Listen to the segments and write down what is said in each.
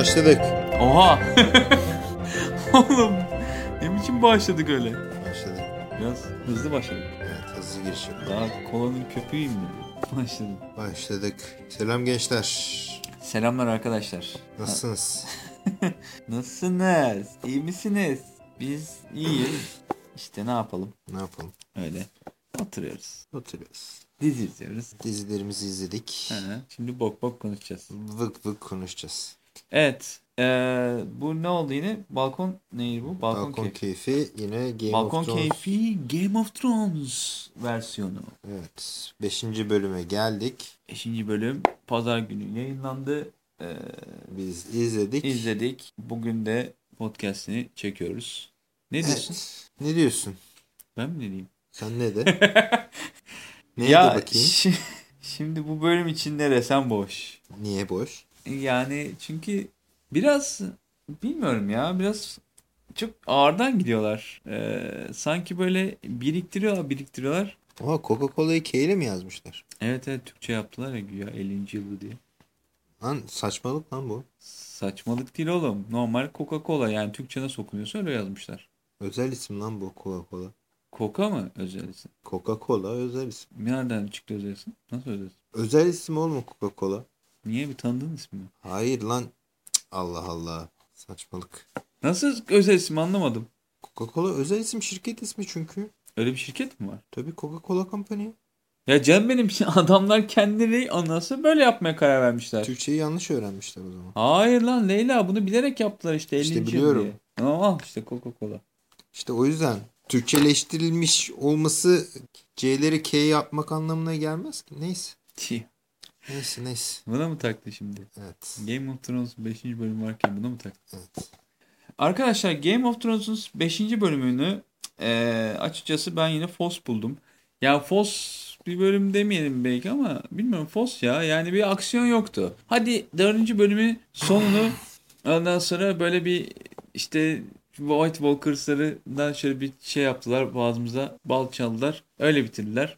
Başladık. Oha. Oğlum ne biçim başladık öyle? Başladık. Biraz hızlı başladık. Evet hızlı giriş yapalım. Daha kolanın köpüğüyüm mi? Başladık. Başladık. Selam gençler. Selamlar arkadaşlar. Nasılsınız? Nasılsınız? İyi misiniz? Biz iyiyiz. İşte ne yapalım? ne yapalım? Öyle. Oturuyoruz. Oturuyoruz. Dizi izliyoruz. Dizilerimizi izledik. Hı, Şimdi bok bok konuşacağız. Vık vık konuşacağız. Evet. eee, bu ne oldu yine? Balkon neydi bu? Balkon, Balkon keyfi. keyfi yine Game Balkon of Thrones. keyfi Game of Thrones versiyonu. Evet. Beşinci bölüme geldik. 5. bölüm pazar günü yayınlandı. Ee, Biz izledik. izledik. Bugün de podcastini çekiyoruz. Ne diyorsun? Evet. Ne diyorsun? Ben mi ne diyeyim? Sen ne de? Neydi ya bakayım? şi- şimdi bu bölüm içinde resem boş. Niye boş? Yani çünkü biraz bilmiyorum ya biraz çok ağırdan gidiyorlar. Ee, sanki böyle biriktiriyorlar biriktiriyorlar. Ama Coca-Cola'yı K ile mi yazmışlar? Evet evet Türkçe yaptılar ya güya 50. yılı diye. Lan saçmalık lan bu. Saçmalık değil oğlum. Normal Coca-Cola yani Türkçe nasıl okunuyorsa öyle yazmışlar. Özel isim lan bu Coca-Cola. Coca mı özel isim? Coca-Cola özel isim. Nereden çıktı özel isim? Nasıl özel isim? Özel isim olma Coca-Cola. Niye bir tanıdığın ismi mi? Hayır lan. Allah Allah. Saçmalık. Nasıl özel isim anlamadım. Coca-Cola özel isim şirket ismi çünkü. Öyle bir şirket mi var? Tabii Coca-Cola Company. Ya Cem benim adamlar kendileri anası böyle yapmaya karar vermişler. Türkçeyi yanlış öğrenmişler o zaman. Hayır lan Leyla bunu bilerek yaptılar işte 50. İşte biliyorum. diye. Ama işte Coca-Cola. İşte o yüzden Türkçeleştirilmiş olması C'leri K yapmak anlamına gelmez ki. Neyse. Tih. Neyse neyse. Buna mı taktı şimdi? Evet. Game of Thrones 5. bölüm varken buna mı taktı? Evet. Arkadaşlar Game of Thrones'un 5. bölümünü eee, açıkçası ben yine Fos buldum. Ya Fos bir bölüm demeyelim belki ama bilmiyorum Fos ya yani bir aksiyon yoktu. Hadi 4. bölümün sonunu ondan sonra böyle bir işte White Walkers'larından şöyle bir şey yaptılar boğazımıza bal çaldılar öyle bitirdiler.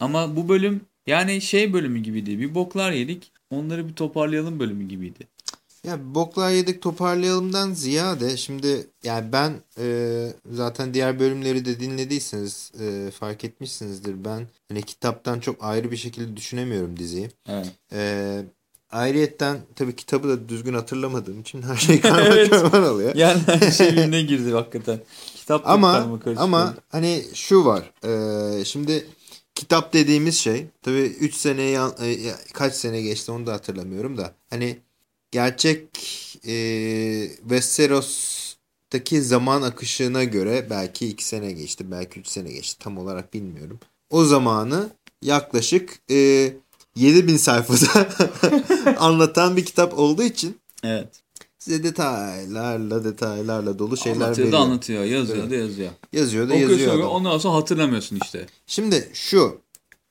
Ama bu bölüm yani şey bölümü gibiydi bir boklar yedik onları bir toparlayalım bölümü gibiydi. Ya boklar yedik toparlayalımdan ziyade şimdi yani ben e, zaten diğer bölümleri de dinlediyseniz e, fark etmişsinizdir. Ben hani kitaptan çok ayrı bir şekilde düşünemiyorum diziyi. Evet. E, ayrıyetten tabii kitabı da düzgün hatırlamadığım için her şey karma Evet. oluyor. Yani her şey birbirine girdi hakikaten. Kitap Ama ama hani şu var. e, şimdi kitap dediğimiz şey tabii 3 sene e, kaç sene geçti onu da hatırlamıyorum da hani gerçek e, Westeros'taki zaman akışına göre belki 2 sene geçti belki 3 sene geçti tam olarak bilmiyorum. O zamanı yaklaşık e, 7000 sayfada anlatan bir kitap olduğu için Evet. Size detaylarla detaylarla dolu şeyler Anlatıyor da veriyor. anlatıyor. Yazıyor da yazıyor. Yazıyor da Okuyorsun yazıyor. okuyor, adam. ondan sonra hatırlamıyorsun işte. Şimdi şu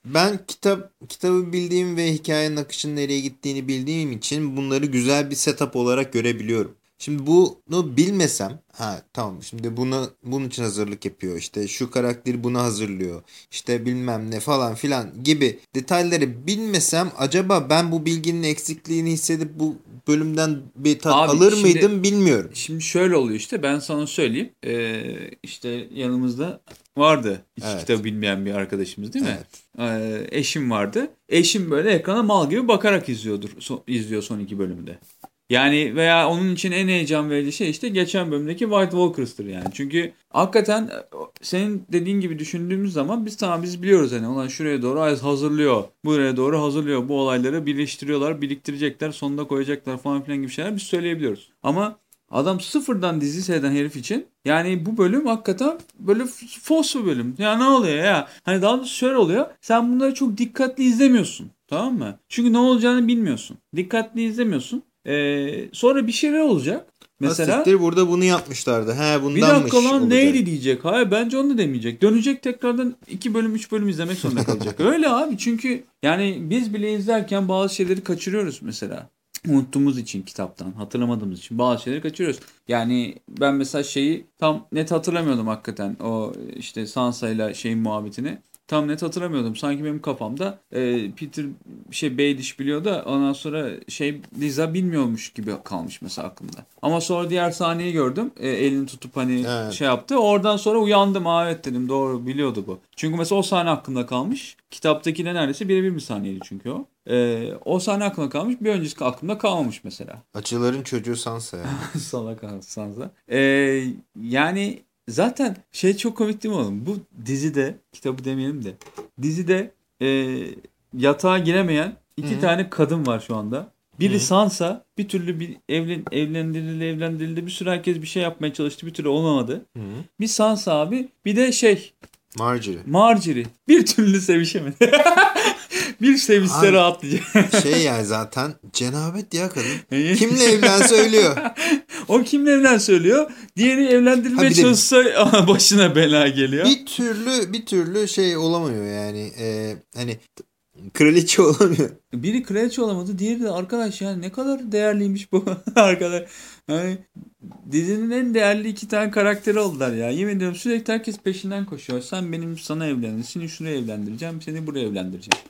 ben kitap kitabı bildiğim ve hikayenin akışının nereye gittiğini bildiğim için bunları güzel bir setup olarak görebiliyorum. Şimdi bunu bilmesem ha tamam şimdi buna bunun için hazırlık yapıyor işte şu karakteri buna hazırlıyor işte bilmem ne falan filan gibi detayları bilmesem acaba ben bu bilginin eksikliğini hissedip bu bölümden bir tat Abi alır şimdi- mıydım bilmiyorum. Şimdi şöyle oluyor işte ben sana söyleyeyim. Ee, işte yanımızda vardı hiç Evet. kitabı bilmeyen bir arkadaşımız değil mi? Evet. Ee, eşim vardı. Eşim böyle ekrana mal gibi bakarak izliyordur. so- izliyor son iki bölümde. Yani veya onun için en heyecan verici şey işte geçen bölümdeki White Walkers'tır yani. Çünkü hakikaten e, senin dediğin gibi düşündüğümüz zaman biz tamam biz biliyoruz hani olan şuraya doğru hazırlıyor. Buraya doğru hazırlıyor. Bu olayları birleştiriyorlar, biriktirecekler, sonunda koyacaklar falan filan gibi şeyler biz söyleyebiliyoruz. Ama Adam sıfırdan dizi seyreden herif için yani bu bölüm hakikaten böyle fos bir bölüm. Ya ne oluyor ya? Hani daha doğrusu şöyle oluyor. Sen bunları çok dikkatli izlemiyorsun. Tamam mı? Çünkü ne olacağını bilmiyorsun. Dikkatli izlemiyorsun. Ee, sonra bir şeyler olacak. Mesela Mesela burada bunu yapmışlardı. He bir dakika lan olacak. neydi diyecek. Hayır bence onu da demeyecek. Dönecek tekrardan iki bölüm üç bölüm izlemek zorunda kalacak. Öyle abi çünkü yani biz bile izlerken bazı şeyleri kaçırıyoruz mesela. Unuttuğumuz için kitaptan, hatırlamadığımız için bazı şeyleri kaçırıyoruz. Yani ben mesela şeyi tam net hatırlamıyordum hakikaten. O işte Sansa ile şeyin muhabbetini. Tam net hatırlamıyordum. Sanki benim kafamda e, Peter şey Baelish biliyor da ondan sonra şey Liza bilmiyormuş gibi kalmış mesela aklımda. Ama sonra diğer sahneyi gördüm. E, elini tutup hani Evet. şey yaptı. Oradan sonra uyandım. Aa evet dedim doğru biliyordu bu. Çünkü mesela o sahne aklımda kalmış. Kitaptaki de neredeyse birebir bir sahneydi çünkü o. E, o sahne aklımda kalmış. Bir önceki aklımda kalmamış mesela. Açıların çocuğu Sansa ya. Salak Sansa. Ee, yani zaten şey çok komik değil mi oğlum? Bu dizide, kitabı demeyelim de, dizide e, yatağa giremeyen iki Hı. tane kadın var şu anda. Biri Hı. Sansa bir türlü bir evlen, evlendirildi evlendirildi bir sürü herkes bir şey yapmaya çalıştı bir türlü olamadı. Hı. Bir Sansa abi bir de şey Marjorie. Marjorie bir türlü sevişemedi. bir sevişse rahatlayacak. Şey yani zaten cenabet ya kadın. Kimle evlense ölüyor. O kimle evlen söylüyor. Diğeri Ha, de- çalışsa başına bela geliyor. Bir türlü bir türlü şey olamıyor yani. Ee, hani kraliçe olamıyor. Biri kraliçe olamadı. Diğeri de arkadaş yani ne kadar değerliymiş bu arkadaş. Hani dizinin en değerli iki tane karakteri oldular ya. Yemin ediyorum sürekli herkes peşinden koşuyor. Sen benim sana evlendir. Seni şuraya evlendireceğim. Seni buraya evlendireceğim.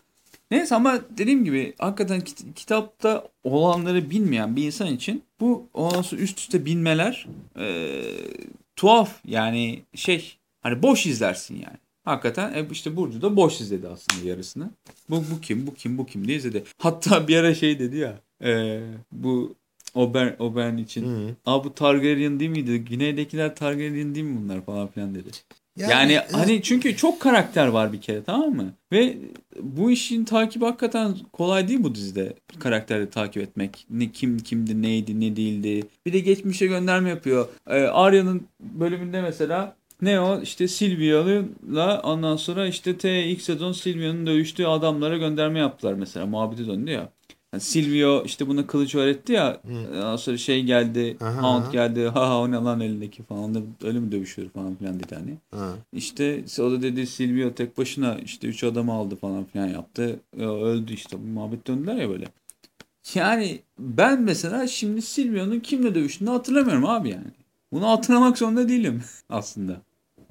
Neyse ama dediğim gibi hakikaten kit- kitapta olanları bilmeyen bir insan için bu sonra üst üste binmeler eee, tuhaf yani şey hani boş izlersin yani. Hakikaten e, işte Burcu da boş izledi aslında yarısını. Bu, bu kim bu kim bu kim diye izledi. Hatta bir ara şey dedi ya eee, bu Ober, Oberyn için. Hı. Aa bu Targaryen değil miydi? Güneydekiler Targaryen değil mi bunlar falan filan dedi. Yani, e, hani çünkü çok karakter var bir kere tamam mı? Ve bu işin takibi hakikaten kolay değil bu dizide. Karakteri takip etmek. Ne kim kimdi, neydi, ne değildi. Bir de geçmişe gönderme yapıyor. Ee, Arya'nın bölümünde mesela ne o işte Silvia'yla ondan sonra işte T ilk sezon Silvia'nın dövüştüğü adamlara gönderme yaptılar mesela. Muhabbeti döndü ya. Yani Silvio işte buna kılıç öğretti ya. Ondan sonra şey geldi. Aha. Hound geldi. Ha ha o ne lan elindeki falan. da Öyle mi dövüşüyor falan filan dedi hani. Ha. İşte o da dedi Silvio tek başına işte üç adamı aldı falan filan yaptı. Öldü işte. Bu muhabbet döndüler ya böyle. Yani ben mesela şimdi Silvio'nun kimle dövüştüğünü hatırlamıyorum abi yani. Bunu hatırlamak zorunda değilim aslında.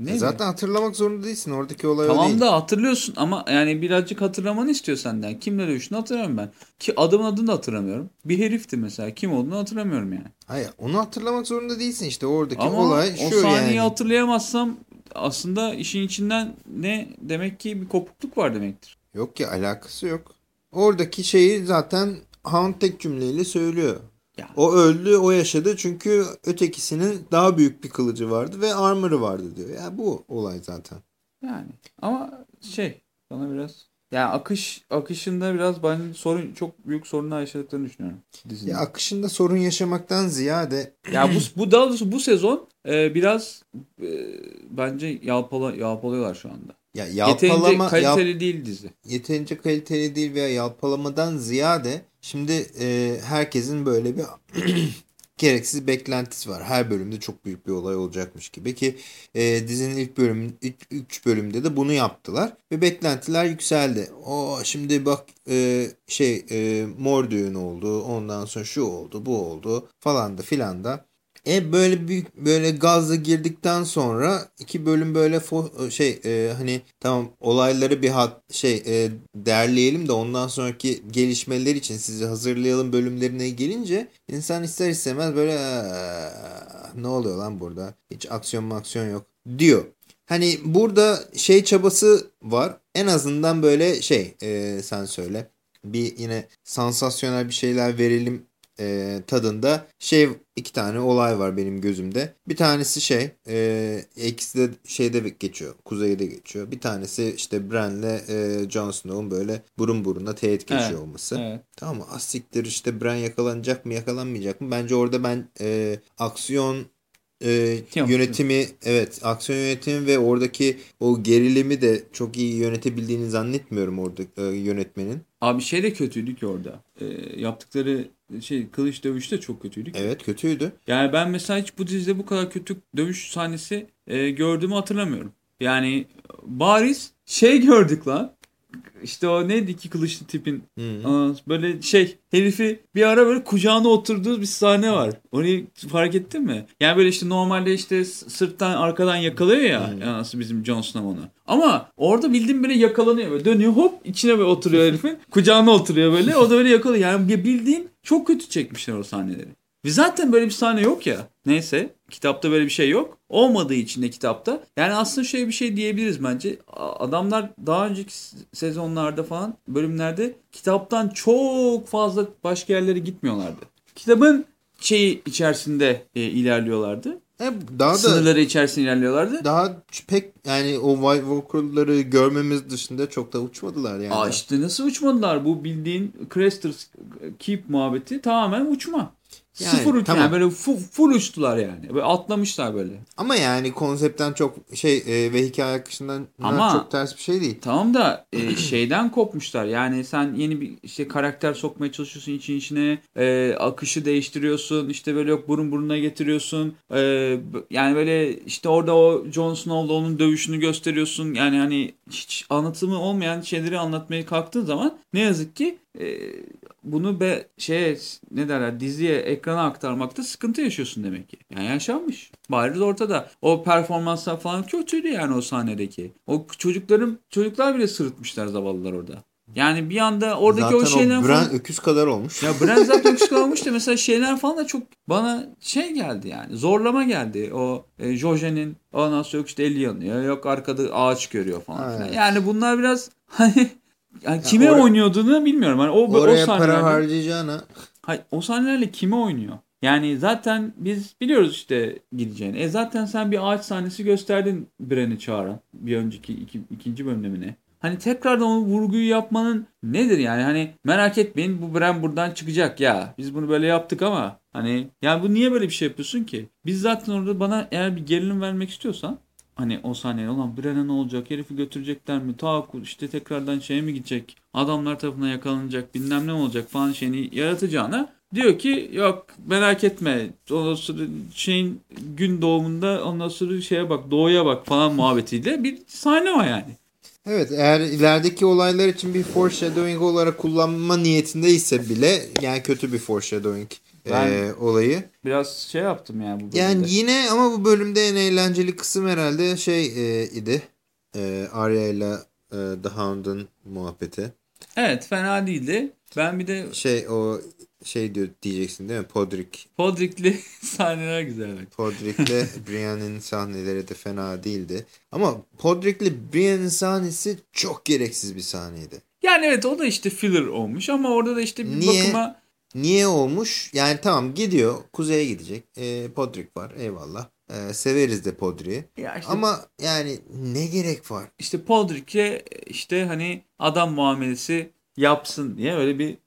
Ne Zaten hatırlamak zorunda değilsin. Oradaki olay o değil. Tamam da hatırlıyorsun ama yani birazcık hatırlamanı istiyor senden. Kimle dövüştüğünü hatırlamıyorum ben. Ki adamın adını da hatırlamıyorum. Bir herifti mesela. Kim olduğunu hatırlamıyorum yani. Hayır onu hatırlamak zorunda değilsin işte. Oradaki Ama olay o şu sahneyi yani. hatırlayamazsam aslında işin içinden ne demek ki bir kopukluk var demektir. Yok ki alakası yok. Oradaki şeyi zaten Hound tek cümleyle söylüyor. Ya. O öldü, o yaşadı çünkü ötekisinin daha büyük bir kılıcı vardı ve armor'ı vardı diyor. Ya bu olay zaten. Yani ama şey bana biraz ya akış akışında biraz ben sorun çok büyük sorunlar yaşadıklarını düşünüyorum dizinin. Ya Ya, akışında sorun yaşamaktan ziyade bu bu daha doğrusu bu sezon e, biraz e, bence yalpala yalpalıyorlar şu anda. Ya Yeterince yalpalama kaliteli yap- değil dizi. yeterince kaliteli değil veya yalpalamadan ziyade şimdi e, herkesin böyle bir gereksiz beklentisi var. Her bölümde çok büyük bir olay olacakmış gibi ki e, dizinin ilk bölüm 3 bölümde de bunu yaptılar ve beklentiler yükseldi. O şimdi bak e, şey e, mor düğün oldu. Ondan sonra şu oldu, bu oldu falan da filan da. E böyle büyük böyle gazla girdikten sonra iki bölüm böyle şey e, hani tamam olayları bir hat şey e, derleyelim de ondan sonraki gelişmeler için sizi hazırlayalım bölümlerine gelince insan ister istemez böyle "Aa, ne oluyor lan burada? Hiç aksiyon maksiyon yok. diyor. Hani burada şey çabası var. En azından böyle şey e, sen söyle. Bir yine sansasyonel bir şeyler verelim e, tadında şey iki tane olay var benim gözümde. Bir tanesi şey e, ikisi de şeyde geçiyor. Kuzeyde geçiyor. Bir tanesi işte Bran'le e, Jon Snow'un böyle burun buruna teğet geçiyor Evet, olması. Evet. Tamam mı? Asiktir işte Bran yakalanacak mı yakalanmayacak mı? Bence orada ben e, aksiyon e, Yok. yönetimi evet aksiyon yönetimi ve oradaki o gerilimi de çok iyi yönetebildiğini zannetmiyorum orada e, yönetmenin. Abi şey de kötüydü ki orada. E, yaptıkları şey kılıç dövüşü de çok kötüydü. ki. Evet kötüydü. Yani ben mesela hiç bu dizide bu kadar kötü dövüş sahnesi e, gördüğümü hatırlamıyorum. Yani bariz şey gördük lan. İşte o neydi iki kılıçlı tipin. Aa, böyle şey herifi bir ara böyle kucağına oturduğu bir sahne var. Onu fark ettin mi? Yani böyle işte normalde işte sırttan arkadan yakalıyor ya. Nasıl bizim Jon Snow onu. Ama orada bildiğin böyle yakalanıyor böyle dönüyor hop içine böyle oturuyor herifin. Kucağına oturuyor böyle. O da böyle yakalıyor. Yani bildiğin çok kötü çekmişler o sahneleri. Ve zaten böyle bir sahne yok ya. Neyse kitapta böyle bir şey yok. Olmadığı için de kitapta. Yani aslında şey bir şey diyebiliriz bence. Adamlar daha önceki sezonlarda falan bölümlerde kitaptan çok fazla başka yerlere gitmiyorlardı. Kitabın şeyi içerisinde e, ilerliyorlardı. E, daha da Sınırları içerisinde ilerliyorlardı. daha pek yani o White Walker'ları görmemiz dışında çok da uçmadılar yani. Aa işte nasıl uçmadılar? Bu bildiğin Craster's Keep muhabbeti tamamen uçma. Yani, Sıfır uç tamam. yani böyle full, full uçtular yani. Böyle atlamışlar böyle. Ama yani konseptten çok şey e, ve hikaye akışından Ama- çok ters bir şey değil. Tamam da e, şeyden kopmuşlar. Yani sen yeni bir işte karakter sokmaya çalışıyorsun için içine e, akışı değiştiriyorsun. İşte böyle yok burun buruna getiriyorsun. E, yani böyle işte orada o Jon Snow'la onun dövüşünü gösteriyorsun. Yani hani hiç anlatımı olmayan şeyleri anlatmaya kalktığın zaman ne yazık ki e, bunu be şeye ne derler diziye ekrana aktarmakta sıkıntı yaşıyorsun demek ki. Yani yaşanmış. Bariz ortada. O performanslar falan kötüydü yani o sahnedeki. O çocukların çocuklar bile sırıtmışlar zavallılar orada. Yani bir anda oradaki Zaten o şeyler o falan... Bran öküz kadar olmuş. Ya Brent zaten öküz olmuş da mesela şeyler falan da çok bana şey geldi yani zorlama geldi. O e, Jojen'in ondan sonra işte eli yanıyor yok arkada ağaç görüyor falan. Ha, filan. evet. Yani bunlar biraz hani yani kime or- oynuyordunu bilmiyorum. Hani o, o Oraya para sahnelerle, harcayacağına Hayır, o sahnelerle kime oynuyor? Yani zaten biz biliyoruz işte gideceğini. E zaten sen bir ağaç sahnesi gösterdin Bren'i çağıran. Bir önceki iki, ikinci bölümde mi ne? Hani tekrardan o vurguyu yapmanın nedir yani? Hani merak etmeyin bu Bren buradan çıkacak ya. Biz bunu böyle yaptık ama hani yani bu niye böyle bir şey yapıyorsun ki? Biz zaten orada bana eğer bir gerilim vermek istiyorsan hani o sahneyle olan Bren'e ne olacak? Herifi götürecekler mi? Ta işte tekrardan şeye mi gidecek? Adamlar tarafından yakalanacak bilmem ne olacak falan şeyini yaratacağına diyor ki yok merak etme ondan sonra şeyin gün doğumunda ondan sonra şeye bak doğuya bak falan muhabbetiyle bir sahne var yani. Evet eğer ilerideki olaylar için bir foreshadowing olarak kullanma niyetindeyse bile yani kötü bir foreshadowing Ben- e, olayı. Biraz şey yaptım yani bu bölümde. Yani yine ama bu bölümde en eğlenceli kısım herhalde şey e, idi. E, Arya ile The Hound'un muhabbeti. Evet fena değildi. Ben bir de Şey o şey diyor diyeceksin değil mi? Podrick. Podrick'li sahneler güzel. bak. Podrick'le Brienne'in sahneleri de fena değildi. Ama Podrick'le Brienne'in sahnesi çok gereksiz bir sahneydi. Yani evet o da işte filler olmuş ama orada da işte bir Niye? bakıma Niye olmuş? Yani tamam gidiyor. Kuzeye gidecek. E, Podrick var. Eyvallah. E, severiz de Podrick'i. ya işte, Ama yani ne gerek var? işte Podrick'e işte hani adam muamelesi yapsın diye öyle bir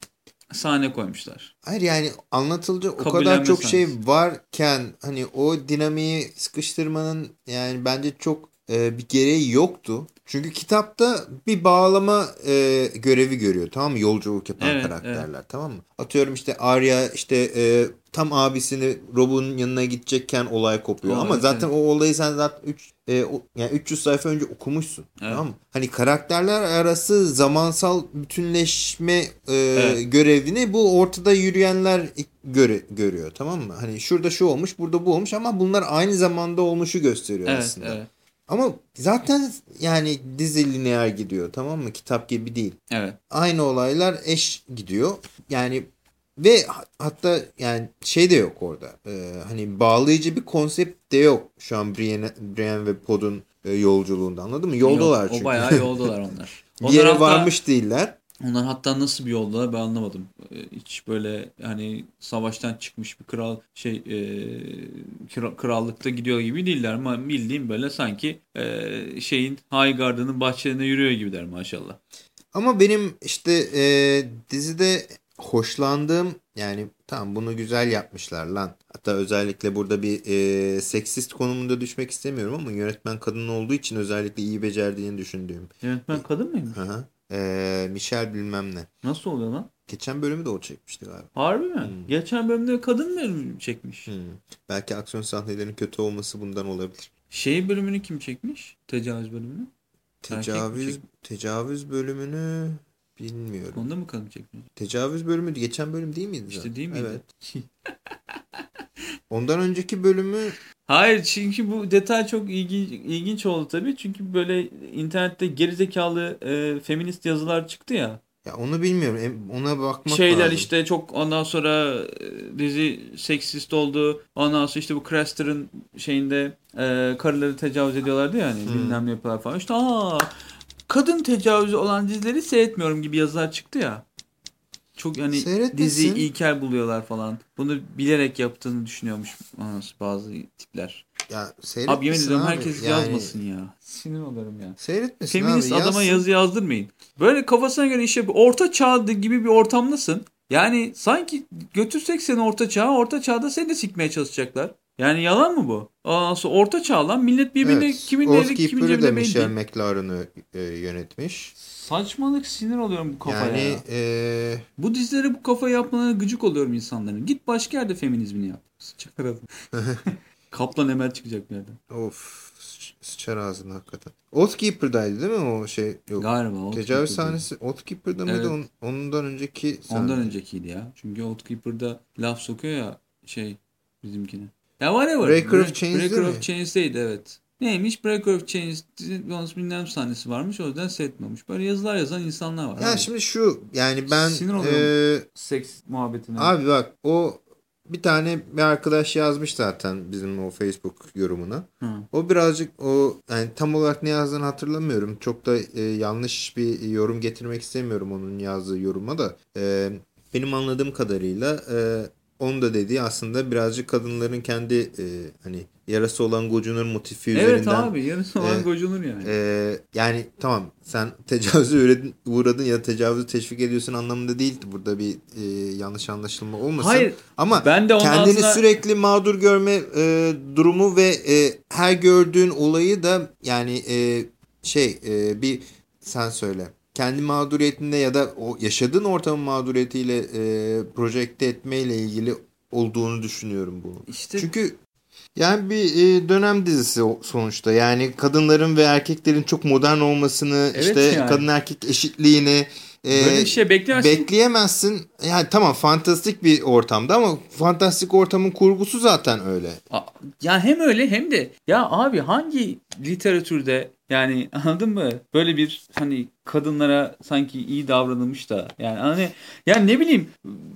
sahne koymuşlar. Hayır yani anlatılacak o kadar çok sahnesi. şey varken hani o dinamiği sıkıştırmanın yani bence çok e, bir gereği yoktu. Çünkü kitapta bir bağlama e, görevi görüyor tamam mı? Yolculuk yapan Evet, karakterler tamam mı? Atıyorum işte Arya işte e, tam abisini Rob'un yanına gidecekken olay kopuyor. Olay, Ama zaten evet. o olayı sen zaten 3 yani 300 sayfa önce okumuşsun. Evet. Tamam mı? Hani karakterler arası zamansal bütünleşme e, Evet. görevini bu ortada yürüyenler göre, görüyor tamam mı? Hani şurada şu olmuş, burada bu olmuş ama bunlar aynı zamanda olmuşu gösteriyor Evet, aslında. evet. Ama zaten yani dizi lineer gidiyor tamam mı? Kitap gibi değil. Evet. Aynı olaylar eş gidiyor. Yani ve ha- hatta yani şey de yok orada. Ee, hani bağlayıcı bir konsept de yok şu an Brienne, Brienne ve Pod'un e, yolculuğunda anladın mı? Yoldalar Yok, çünkü. O bayağı yoldalar onlar. bir yere varmış değiller. Onlar hatta nasıl bir yoldalar ben anlamadım. Ee, Hiç böyle hani savaştan çıkmış bir kral şey e, kra- krallıkta gidiyor gibi değiller ama bildiğim böyle sanki e, şeyin Highgarden'ın bahçelerinde yürüyor gibiler maşallah. Ama benim işte e, dizide hoşlandığım yani tamam bunu güzel yapmışlar lan. Hatta özellikle burada bir e, seksist konumunda düşmek istemiyorum ama yönetmen kadın olduğu için özellikle iyi becerdiğini düşündüğüm. Yönetmen kadın mıymış? Hı hı. E, Michelle bilmem ne. Nasıl oluyor lan? Geçen bölümü de o çekmişti galiba. Harbi mi? Hmm. Geçen bölümde kadın mı çekmiş? Hmm. Belki aksiyon sahnelerinin kötü olması bundan olabilir. Şey bölümünü kim çekmiş? Tecavüz bölümünü. Tecavüz tecavüz bölümünü bilmiyorum. Onda mı kadın çekmiyor? Tecavüz bölümü geçen bölüm değil miydi? İşte değil miydi? Evet. Ondan önceki bölümü Hayır çünkü bu detay çok ilginç, ilginç oldu tabii. Çünkü böyle internette gerizekalı e, feminist yazılar çıktı ya. ya onu bilmiyorum. Ona bakmak Şeyler lazım. işte çok ondan sonra e, dizi seksist oldu. Ondan sonra işte bu Craster'ın şeyinde e, karıları tecavüz ediyorlardı ya hani Hmm. bilmem ne yapıyorlar falan. İşte aa kadın tecavüzü olan dizileri seyretmiyorum gibi yazılar çıktı ya. Çok hani Seyretmesin. diziyi ilkel buluyorlar falan. Bunu bilerek yaptığını düşünüyormuş bazı tipler. Ya seyretmesin Abi yemin ediyorum abi. herkes Yani yazmasın ya. Sinir olurum ya. Seyretmesin Feminist abi. adama yazsın. yazı yazdırmayın. Böyle kafasına göre işte bir orta çağ gibi bir ortamdasın. Yani sanki götürsek seni orta çağa, orta çağda seni de sikmeye çalışacaklar. Yani yalan mı bu? Ondan sonra orta çağ lan millet birbirine Evet. kimin eli kimin belli Michelle değil. McLaren'ı e, yönetmiş. Saçmalık sinir oluyorum bu kafaya. Yani e, Bu dizileri bu kafaya yapmalarına gıcık oluyorum insanların. Git başka yerde feminizmini yap. Sıçar adam. Kaplan Emel çıkacak bir yerden. of sıç- sıçar ağzına hakikaten. Oathkeeper'daydı değil mi o şey? Yok. Galiba. Oathkeeper'da. Tecavüz sahnesi Oathkeeper'da mıydı? Evet. Onun- ondan önceki sahne. Ondan öncekiydi ya. Çünkü Oathkeeper'da laf sokuyor ya şey bizimkine. Ya whatever. Breaker of Break- Chains'de Breaker of Chains'teydi evet. Neymiş? Breaker of Chains Bones bilmem sahnesi varmış. O yüzden seyretmemiş. Böyle yazılar yazan insanlar var. Ya abi. şimdi şu yani ben Sinir oluyorum. e, Seks muhabbetine. abi bak o bir tane bir arkadaş yazmış zaten bizim o Facebook yorumuna. Hı. O birazcık o yani tam olarak ne yazdığını hatırlamıyorum. Çok da e, yanlış bir yorum getirmek istemiyorum onun yazdığı yoruma da. E, benim anladığım kadarıyla e, onun da dediği aslında birazcık kadınların kendi e, hani yarası olan gocunur motifi Evet üzerinden. abi yarısı olan e, gocunur yani. e, yani tamam sen tecavüze uğradın, uğradın ya tecavüzü teşvik ediyorsun anlamında değil. Burada bir e, yanlış anlaşılma olmasın. Hayır Ama ben de kendini altına... sürekli mağdur görme e, durumu ve e, her gördüğün olayı da yani e, şey e, bir sen söyle. Kendi mağduriyetinde ya da o yaşadığın ortamın mağduriyetiyle e, projekte etmeyle ilgili olduğunu düşünüyorum bunu. işte Çünkü yani bir e, dönem dizisi sonuçta. Yani kadınların ve erkeklerin çok modern olmasını, Evet işte yani. kadın erkek eşitliğini böyle bir şey bekleyemezsin. bekleyemezsin. Yani tamam fantastik bir ortamda ama fantastik ortamın kurgusu zaten öyle. Ya hem öyle hem de ya abi hangi literatürde yani anladın mı? Böyle bir hani kadınlara sanki iyi davranılmış da yani hani ya ne bileyim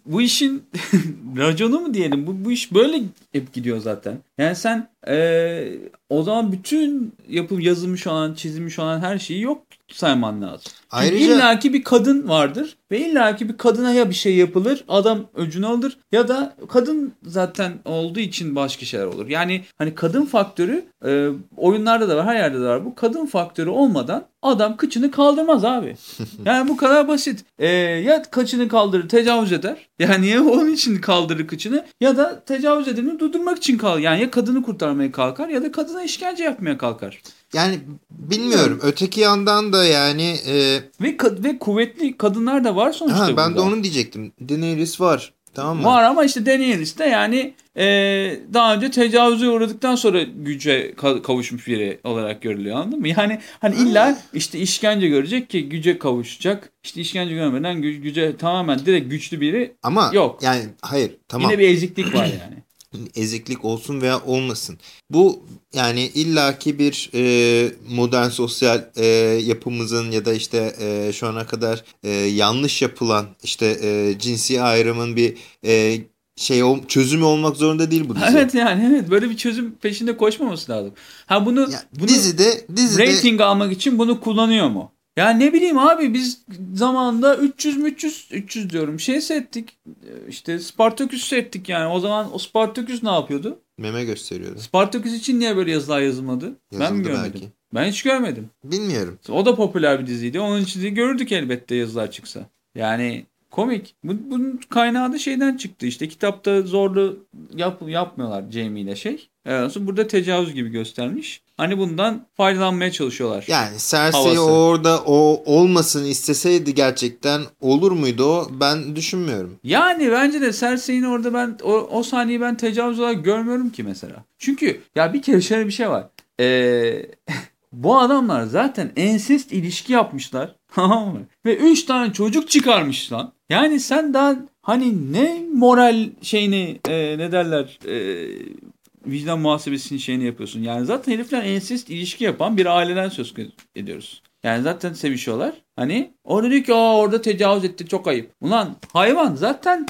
bu işin raconu mu diyelim bu, bu iş böyle hep gidiyor zaten. Yani sen eee, o zaman bütün yapım yazılmış olan çizilmiş olan her şeyi yok sayman lazım. Ayrıca illaki bir kadın vardır ve illaki bir kadına ya bir şey yapılır adam öcünü alır ya da kadın zaten olduğu için başka şeyler olur. Yani hani kadın faktörü e, oyunlarda da var her yerde de var. Bu kadın faktörü olmadan adam kıçını kaldırmaz abi. Yani bu kadar basit. E, ya kıçını kaldırır tecavüz eder. Yani ya onun için kaldırır kıçını ya da tecavüz edeni durdurmak için kal. Yani ya kadını kurtarmaya kalkar ya da kadına işkence yapmaya kalkar. yani bilmiyorum. Öteki yandan da yani e, Ve ve kuvvetli kadınlar da var sonuçta ha, ben de burada. onu diyecektim. Daenerys var. Tamam mı? Var ama işte Daenerys de yani e, daha önce tecavüze uğradıktan sonra güce ka- kavuşmuş biri olarak görülüyor anladın mı? Yani hani illa işte işkence görecek ki güce kavuşacak. İşte işkence görmeden gü- güce tamamen direkt güçlü biri Ama Yok. yani hayır tamam. yine bir eziklik var yani. Eziklik olsun veya olmasın. Bu yani illaki bir e, modern sosyal e, yapımızın ya da işte e, şu ana kadar e, yanlış yapılan işte e, cinsi ayrımın bir e, şey çözümü olmak zorunda değil bu dizi. evet yani evet böyle bir çözüm peşinde koşmaması lazım. Ha bunu, Ya, bunu dizide dizide rating almak için bunu kullanıyor mu? Ya ne bileyim abi biz zamanında 300 300 300 diyorum şey seyrettik işte Spartaküs seyrettik yani o zaman o Spartaküs ne yapıyordu? meme gösteriyordu. Spartaküs için niye böyle yazılar yazılmadı? ben mi Yazıldı görmedim? belki. Ben hiç görmedim. Bilmiyorum. O da popüler bir diziydi. Onun için de görürdük elbette yazılar çıksa. Yani komik. Bu, bunun kaynağı da şeyden çıktı. İşte kitapta zorlu yap, yapmıyorlar Jamie ile şey. Evet, sonra burada tecavüz gibi göstermiş. Hani bundan faydalanmaya çalışıyorlar. Yani Cersei orada o olmasını isteseydi gerçekten olur muydu o? Ben düşünmüyorum. Yani bence de Cersei'nin orada ben o, o sahneyi ben tecavüz olarak görmüyorum ki mesela. Çünkü ya bir kere şöyle bir şey var. Ee, bu adamlar zaten ensest ilişki yapmışlar. Tamam mı? Ve 3 tane çocuk çıkarmış lan. Yani sen daha hani ne moral şeyini e, ne derler e, vicdan muhasebesini şeyini yapıyorsun. Yani zaten herifler ensest ilişki yapan bir aileden söz ediyoruz. Yani zaten sevişiyorlar. Hani orada diyor ki Aa, orada tecavüz etti çok ayıp. Ulan hayvan zaten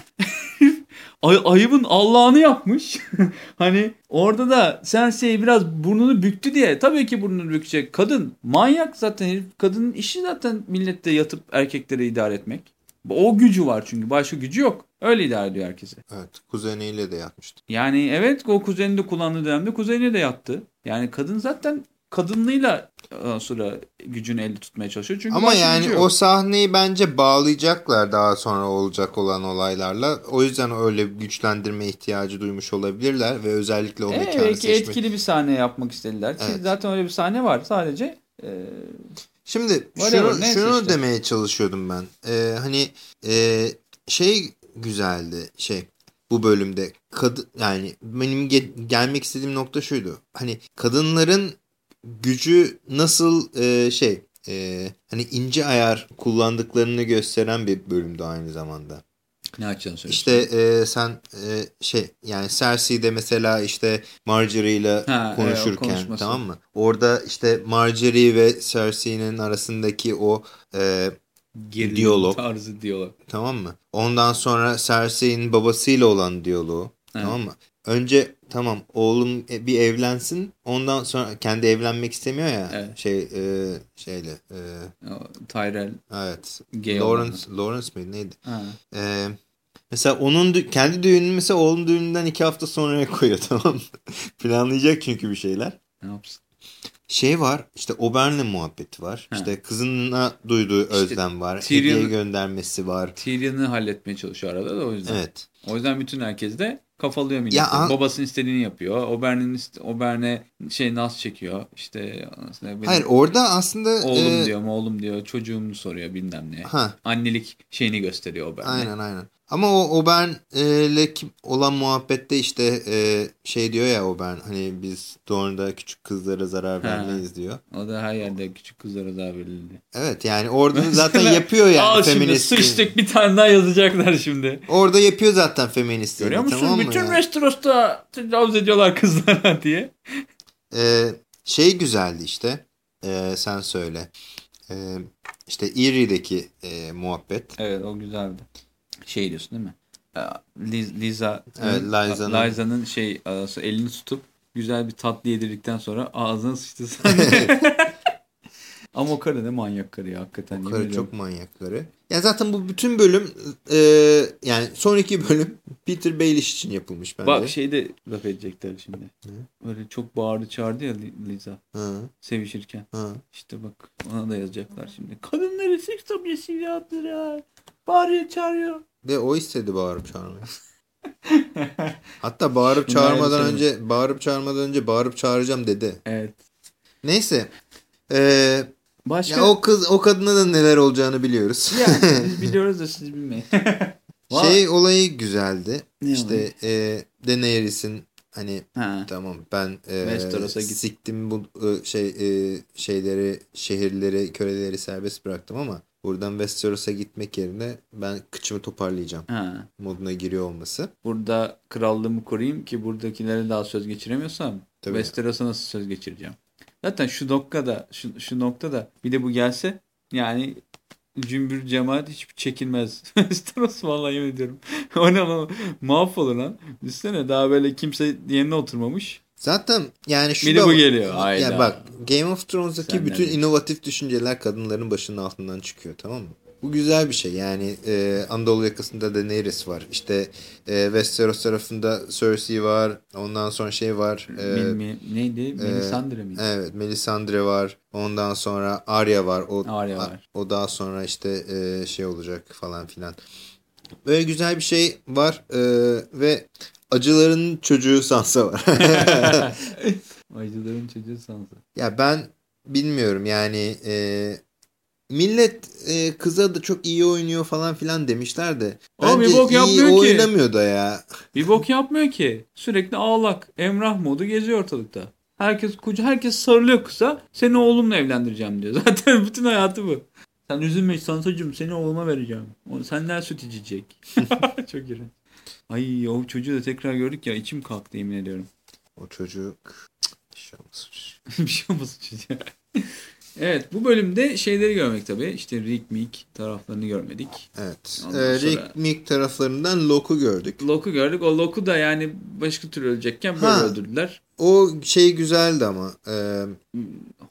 ay ayıbın Allah'ını yapmış. hani orada da Sensei biraz burnunu büktü diye tabii ki burnunu bükecek. Kadın manyak zaten. Kadının işi zaten millette yatıp erkekleri idare etmek. O gücü var çünkü başka gücü yok. Öyle idare ediyor herkese. Evet kuzeniyle de yatmıştı. Yani evet o kuzeni de kullandığı dönemde kuzeniyle de yattı. Yani kadın zaten kadınlığıyla sonra gücünü elde tutmaya çalışıyor. Çünkü Ama yani o sahneyi bence bağlayacaklar daha sonra olacak olan olaylarla. O yüzden öyle güçlendirme ihtiyacı duymuş olabilirler ve özellikle o ee, mekanı belki seçmek. etkili bir sahne yapmak istediler. Evet. Ki zaten öyle bir sahne var. Sadece e, Şimdi şunu, şunu işte. demeye çalışıyordum ben. Ee, hani e, şey güzeldi şey bu bölümde kadın yani benim ge gelmek istediğim nokta şuydu. Hani kadınların gücü nasıl e, şey e, hani ince ayar kullandıklarını gösteren bir bölümdü aynı zamanda. Ne açıdan İşte e, sen e, şey yani Cersei'de mesela işte Marjorie ile konuşurken e, tamam mı? Orada işte Marjorie ve Cersei'nin arasındaki o e, Gerilim diyalog. tarzı diyalog. Tamam mı? Ondan sonra Cersei'nin babasıyla olan diyaloğu. Evet. Tamam mı? Önce tamam oğlum e, bir evlensin ondan sonra kendi evlenmek istemiyor ya evet. şey e, şeyle e, Tyrell evet Lawrence olanlar. Lawrence mıydı neydi e, mesela onun kendi düğününü mesela oğlum düğününden iki hafta sonraya koyuyor tamam mı planlayacak çünkü bir şeyler ne yapsın şey var işte Obern'le muhabbeti var. Ha. İşte kızına duyduğu işte özlem var. Tyrion, hediye göndermesi var. Tyrion'ı halletmeye çalışıyor arada da o yüzden. Evet. O yüzden bütün herkes de kafalıyor millet. Ya, Babasının istediğini yapıyor. Obern'in Obern'e şey nas çekiyor. İşte benim, Hayır orada aslında oğlum e... diyor, oğlum diyor, çocuğumu soruyor bilmem ne. Ha. Annelik şeyini gösteriyor Obern'e. Aynen aynen. Ama o Obern'le olan muhabbette işte e, şey diyor ya Obern hani biz doğruda küçük kızlara zarar vermeyiz diyor. O da her yerde küçük kızlara zarar verildi. Evet yani orada zaten yapıyor yani Al feminist. Şimdi sıçtık bir tane daha yazacaklar şimdi. Orada yapıyor zaten feminist. Görüyor musun? Tamam Bütün yani? Westeros'ta tecavüz ediyorlar kızlara diye. Ee, şey güzeldi işte. Ee, sen söyle. Ee, işte Erie'deki e, muhabbet. Evet o güzeldi şey diyorsun değil mi? Ee, Liz, Liza evet, Liza'nın Liza şey elini tutup güzel bir tatlı yedirdikten sonra ağzına sıçtı Ama o karı ne manyak karı ya hakikaten. O karı çok manyak karı. Ya zaten bu bütün bölüm e, yani son iki bölüm Peter Baelish için yapılmış bence. Bak şeyde laf edecekler şimdi. Hı? Böyle çok bağırdı çağırdı ya Liza. Hı. Sevişirken. Hı. İşte bak ona da yazacaklar şimdi. Kadınları seks tabiyyesi yaptırıyor. Bağırıyor çağırıyor. Ve o istedi bağırıp çağırmayı. Hatta bağırıp çağırmadan önce bağırıp çağırmadan önce bağırıp çağıracağım dedi. Evet. Neyse. Ee, Başka... Ya o kız o kadına da neler olacağını biliyoruz. Yani biliyoruz da siz bilmeyin. şey olayı güzeldi. Ne işte e, Daenerys'in hani ha. tamam ben e, siktim bu e, şey e, şeyleri şehirleri köleleri serbest bıraktım ama buradan Westeros'a gitmek yerine ben kıçımı toparlayacağım ha. moduna giriyor olması. Burada krallığımı koruyayım ki buradakilere daha söz geçiremiyorsam. Westeros'a nasıl söz geçireceğim? Zaten şu noktada şu, şu noktada bir de bu gelse yani cümbür cemaat hiç çekilmez. Westeros vallahi yemin ediyorum. o ne lan? Mahvolur lan. Düşünsene daha böyle kimse yerine oturmamış. Zaten yani şu de bu geliyor. Yani bak Game of Thrones'daki bütün inovatif düşünceler kadınların başının altından çıkıyor tamam mı? Bu güzel bir şey. Yani e, Anadolu yakasında Daenerys var. İşte e, Westeros tarafında Cersei var. Ondan sonra şey var. E, Mil, mi, neydi? E, Melisandre miydi? Evet Melisandre var. Ondan sonra Arya var. O, Arya var. O daha sonra işte e, şey olacak falan filan. Böyle güzel bir şey var. E, ve acıların çocuğu Sansa var. acıların çocuğu Sansa. Ya ben bilmiyorum yani... E, millet e, kıza da çok iyi oynuyor falan filan demişler de. Bence bir bok iyi ki. oynamıyor da ya. Bir bok yapmıyor ki. Sürekli ağlak. Emrah modu geziyor ortalıkta. Herkes kucu herkes sarılıyor kıza. Seni oğlumla evlendireceğim diyor. Zaten bütün hayatı bu. Sen üzülme Sansacığım seni oğluma vereceğim. O senden süt içecek. Çok iğrenç. Ay o çocuğu da tekrar gördük ya içim kalktı yemin ediyorum. O çocuk bir şey olmaz. bir şey olmasın çocuğa. evet bu bölümde şeyleri görmek tabii. İşte Rick Meek taraflarını görmedik. Evet. Ondan Ee, sonra- Rick Meek taraflarından Locke'u gördük. Locke'u gördük. O Locke'u da yani başka türlü ölecekken böyle Ha. öldürdüler. O şey güzeldi ama. Ee,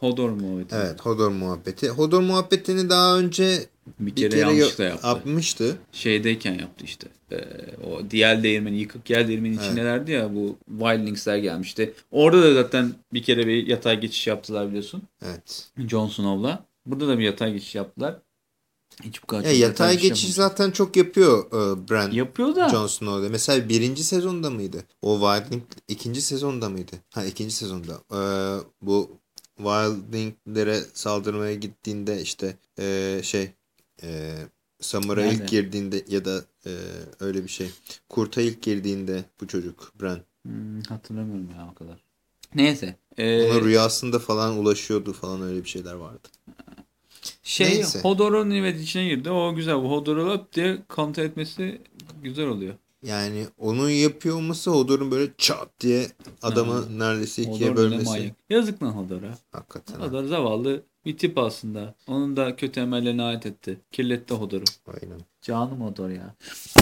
Hodor muhabbeti. evet Hodor muhabbeti. Hodor muhabbetini daha önce Bir bir kere, kere, yanlışlıkla yo- yaptı. yapmıştı. Şeydeyken yaptı işte. Ee, o diğer değirmeni, yıkık yer değirmenin Evet. içindelerdi ya bu Wildlings'ler gelmişti. Orada da zaten bir kere bir yatay geçiş yaptılar biliyorsun. Evet. Jon Snow'la. Burada da bir yatay geçiş yaptılar. Hiç bu kadar Ya yatay geçiş yapmamış. zaten çok yapıyor e, Bran. Yapıyor da. Jon Snow'da. Mesela birinci sezonda mıydı? O Wildling ikinci sezonda mıydı? Ha ikinci sezonda. Ee, bu Wildling'lere saldırmaya gittiğinde işte ee, şey ee, Samur'a ilk girdiğinde ya da ee, öyle bir şey. Kurt'a ilk girdiğinde bu çocuk Bran. Hmm, hatırlamıyorum ya o kadar. Neyse. Ee, Ona rüyasında falan ulaşıyordu falan öyle bir şeyler vardı. Şey Neyse. Hodor'un evet içine girdi. O güzel. Bu Hodor'u öp diye kontrol etmesi güzel oluyor. Yani onun yapıyor olması Hodor'un böyle çat diye adamı Ha. neredeyse ikiye Hodor bölmesi. Yazık lan Hodor'a. Hakikaten. ha. Hodor zavallı bir tip aslında. Onun da kötü emellerine ait etti. Kirletti Hodor'u. Aynen. Canım Hodor ya.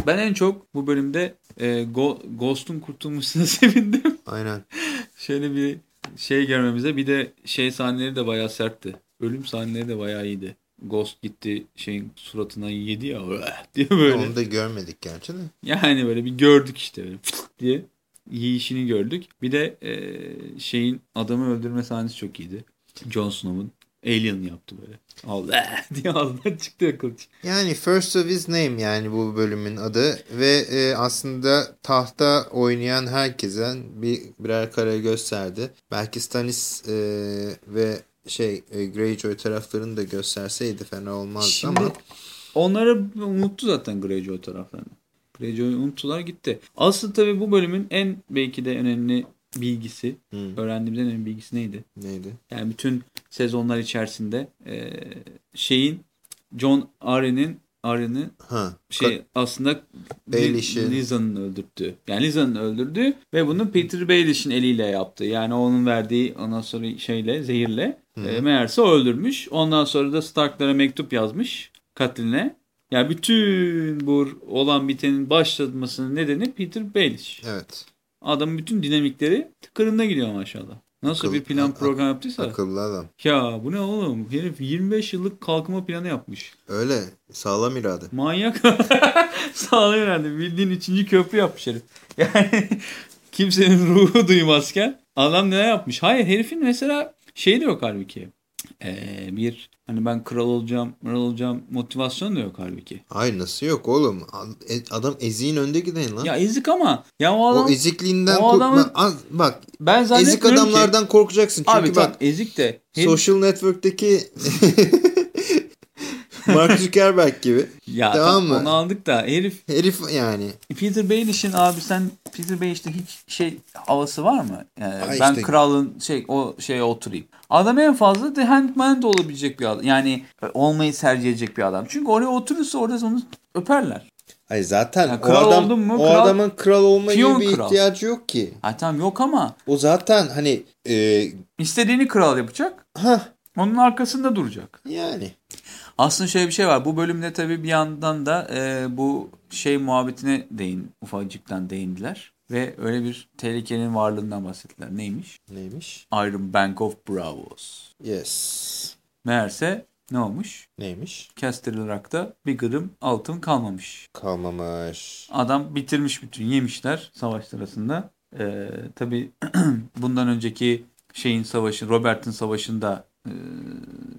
Ben en çok bu bölümde e, Go- Ghost'un kurtulmasına sevindim. Aynen. Şöyle bir şey görmemize. Bir de şey sahneleri de bayağı sertti. Ölüm sahneleri de bayağı iyiydi. Ghost gitti şeyin suratına yedi ya diye böyle. Onu da görmedik gerçi de. Yani böyle bir gördük işte böyle diye yiyişini gördük. Bir de e, şeyin adamı öldürme sahnesi çok iyiydi. Jon Snow'un Alien yaptı böyle. Allah diye ağzından çıktı ya kılıç. Yani First of His Name yani bu bölümün adı ve e, aslında tahta oynayan herkese bir birer kare gösterdi. Belki Stannis e, ve şey e, Greyjoy taraflarını da gösterseydi fena olmazdı Şimdi ama onları unuttu zaten Greyjoy taraflarını. Greyjoy'u unuttular gitti. Asıl tabii bu bölümün en belki de önemli bilgisi, Hı, öğrendiğimiz en önemli bilgisi neydi? neydi? Yani bütün sezonlar içerisinde e, şeyin John Arryn'in Arryn'i şey aslında Baelish'i- Liza'nın öldürdüğü. Yani Liza'nın öldürdüğü ve bunu Peter Baelish'in eliyle yaptı. Yani onun verdiği ondan sonra şeyle zehirle e, meğerse o öldürmüş. Ondan sonra da Stark'lara mektup yazmış Catelyn'e. Yani bütün bu olan bitenin başlamasının nedeni Peter Baelish. Evet. Adamın bütün dinamikleri tıkırında gidiyor maşallah. Nasıl Akıl- bir plan ak- program yaptıysa. Akıllı adam. Ya bu ne oğlum? Herif 25 yıllık kalkınma planı yapmış. Öyle. Sağlam irade. Manyak. Sağlam herhalde. Bildiğin üçüncü köprü yapmış herif. Yani kimsenin ruhu duymazken adam ne yapmış? Hayır herifin mesela şey de yok halbuki. Ee, bir hani ben kral olacağım, kral olacağım motivasyon da yok halbuki. Hayır nasıl yok oğlum? E- Adam eziğin önde giden lan. Ya ezik ama ya o adam o ezikliğinden o korkma. adamın- Az- Bak ben ezik ki- adamlardan korkacaksın. Çünkü Abi bak ezik de Social Network'teki Mark Zuckerberg gibi. ya Tamam mı? onu aldık da herif Herif yani. Peter Baelish'in abi sen Peter Baelish'te hiç şey havası var mı? Yani ben işte. kralın şey o şeye oturayım. Adam en fazla The Handman de olabilecek bir adam. Yani olmayı tercih edecek bir adam. Çünkü oraya oturursa orada onu öperler. Hayır zaten Ya o adam mu, o kral- adamın kral olma gibi bir kral. ihtiyacı yok ki. Ha tamam yok ama O zaten hani e, istediğini kral yapacak. ha Onun arkasında duracak. yani Aslında şöyle bir şey var. Bu bölümde tabii bir yandan da e, bu şey muhabbetine değin, ufacıktan değindiler. Ve öyle bir tehlikenin varlığından bahsettiler. Neymiş? neymiş? Iron Bank of Bravos. Yes. Meğerse ne olmuş? Neymiş? Castle Rock'ta bir gırım altın kalmamış. Kalmamış. Adam bitirmiş bütün yemişler savaş sırasında. Ee, tabii bundan önceki şeyin savaşı, Robert'in savaşında e,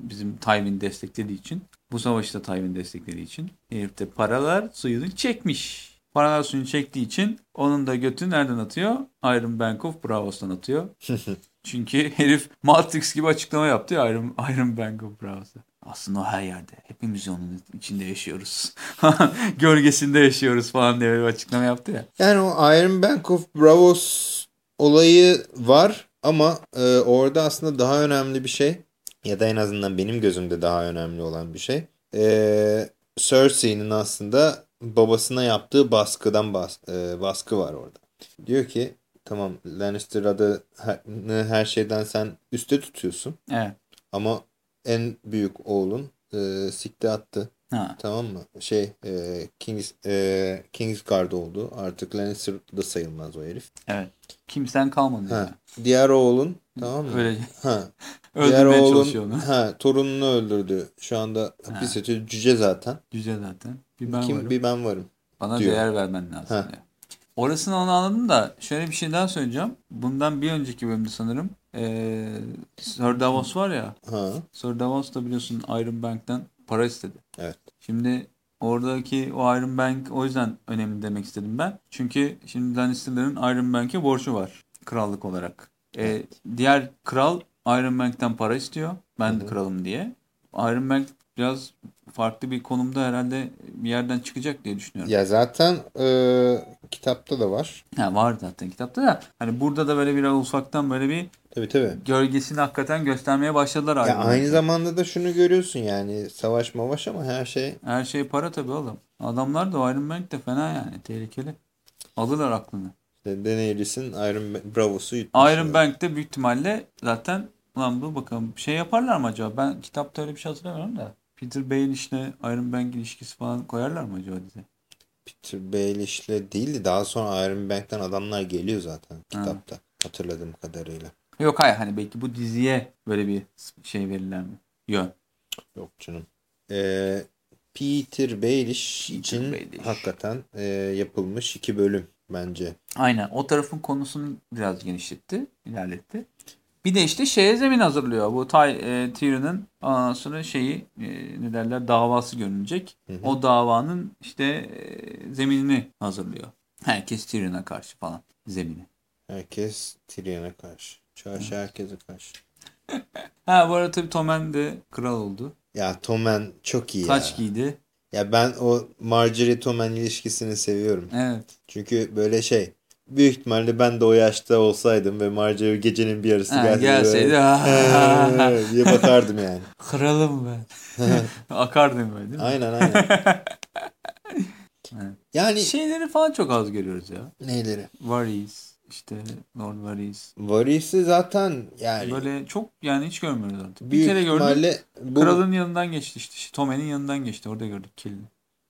bizim Tywin desteklediği için, bu savaşta Tywin desteklediği için herif de paralar suyunu çekmiş. Paralar suyunu çektiği için onun da götü nereden atıyor? Iron Bank of Bravos'tan atıyor. Çünkü herif Matrix gibi açıklama yaptı ya Iron, Iron Bank of Bravos'ta. Aslında o her yerde. Hepimiz onun içinde yaşıyoruz. Gölgesinde yaşıyoruz falan diye bir açıklama yaptı ya. Yani o Iron Bank of Bravos olayı var Ama e, orada aslında daha önemli bir şey ya da en azından benim gözümde daha önemli olan bir şey. E, Cersei'nin aslında babasına yaptığı baskıdan bas, e, baskı var orada. Diyor ki tamam Lannister adını her şeyden sen üste tutuyorsun. Evet. Ama en büyük oğlun e, sikti attı. Ha. Tamam mı? Şey e, Kings, e, Kingsguard oldu. Artık Lannister da sayılmaz o herif. Evet. Kimsen kalmadı. Ha. yani. Diğer oğlun tamam mı? Öyle Ha. Diğer öldürmeye oğlun çalışıyor onu. ha, torununu öldürdü. Şu anda hapis yatıyor. Cüce zaten. Güzel zaten. Bir ben Kim varım. bir ben varım. Bana diyor. değer vermen lazım. Ha. diyor. Orasını onu anladım da şöyle bir şey daha söyleyeceğim. Bundan bir önceki bölümde sanırım ee, Sir Davos var ya. Ha. Sir Davos da biliyorsun Iron Bank'ten para istedi. Evet. Şimdi oradaki o Iron Bank o yüzden önemli demek istedim ben. Çünkü şimdi Lannister'ların Iron Bank'e borcu var krallık olarak. Ee, diğer kral Iron Bank'ten para istiyor. Ben de kralım diye. Iron Bank biraz farklı bir konumda herhalde bir yerden çıkacak diye düşünüyorum. Ya zaten e, kitapta da var. Ha, var zaten kitapta da. Hani burada da böyle biraz ufaktan böyle bir Tabii tabii. gölgesini hakikaten göstermeye başladılar Ya aynı zamanda da şunu görüyorsun yani savaş mavaş ama her şey Her şey para tabii oğlum. Adamlar da Iron Bank de fena yani. Tehlikeli. Alırlar aklını. İşte Daenerys'in Iron Bravo'su yutmuş. Iron Bank'te büyük ihtimalle zaten ulan bu bakalım şey yaparlar mı acaba? Ben kitapta öyle bir şey hatırlamıyorum da. Peter Baelish'le Iron Bank ilişkisi falan koyarlar mı acaba dize? Peter Baelish'le değildi. Daha sonra Iron Bank'ten adamlar geliyor zaten kitapta. Hatırladığım kadarıyla. Yok hayır hani belki bu diziye böyle bir şey verirler mi? Yön. Yok canım. Ee, Peter Baelish Peter için Baelish. hakikaten e, yapılmış iki bölüm bence. Aynen o tarafın konusunu biraz genişletti, ilerletti. Bir de işte şeye zemin hazırlıyor. Bu Ty, e, Tyrion'un sonra şeyi e, ne derler davası görünecek. O davanın işte e, zeminini hazırlıyor. Herkes Tyrion'a karşı falan zemini. Herkes Tyrion'a karşı. Çarşı herkese karşı. Ha bu arada tabii Tommen de kral oldu. Ya Tommen çok iyi Taç ya. giydi. Ya ben o Marjorie Tommen ilişkisini seviyorum. Evet. Çünkü böyle şey büyük ihtimalle ben de o yaşta olsaydım ve Marjorie gecenin bir yarısı Ha, gelse gelseydi, böyle, diye bakardım yani. Kralım ben. Akardım böyle değil mi? Aynen aynen. Yani Şeyleri falan çok az görüyoruz ya. neyleri? Varys, işte Lord Varys. Varys'i zaten yani Böyle çok yani hiç görmüyoruz artık. Bir kere gördük. bu Kralın yanından geçti işte. işte Tommen'in yanından geçti. Orada gördük kilini.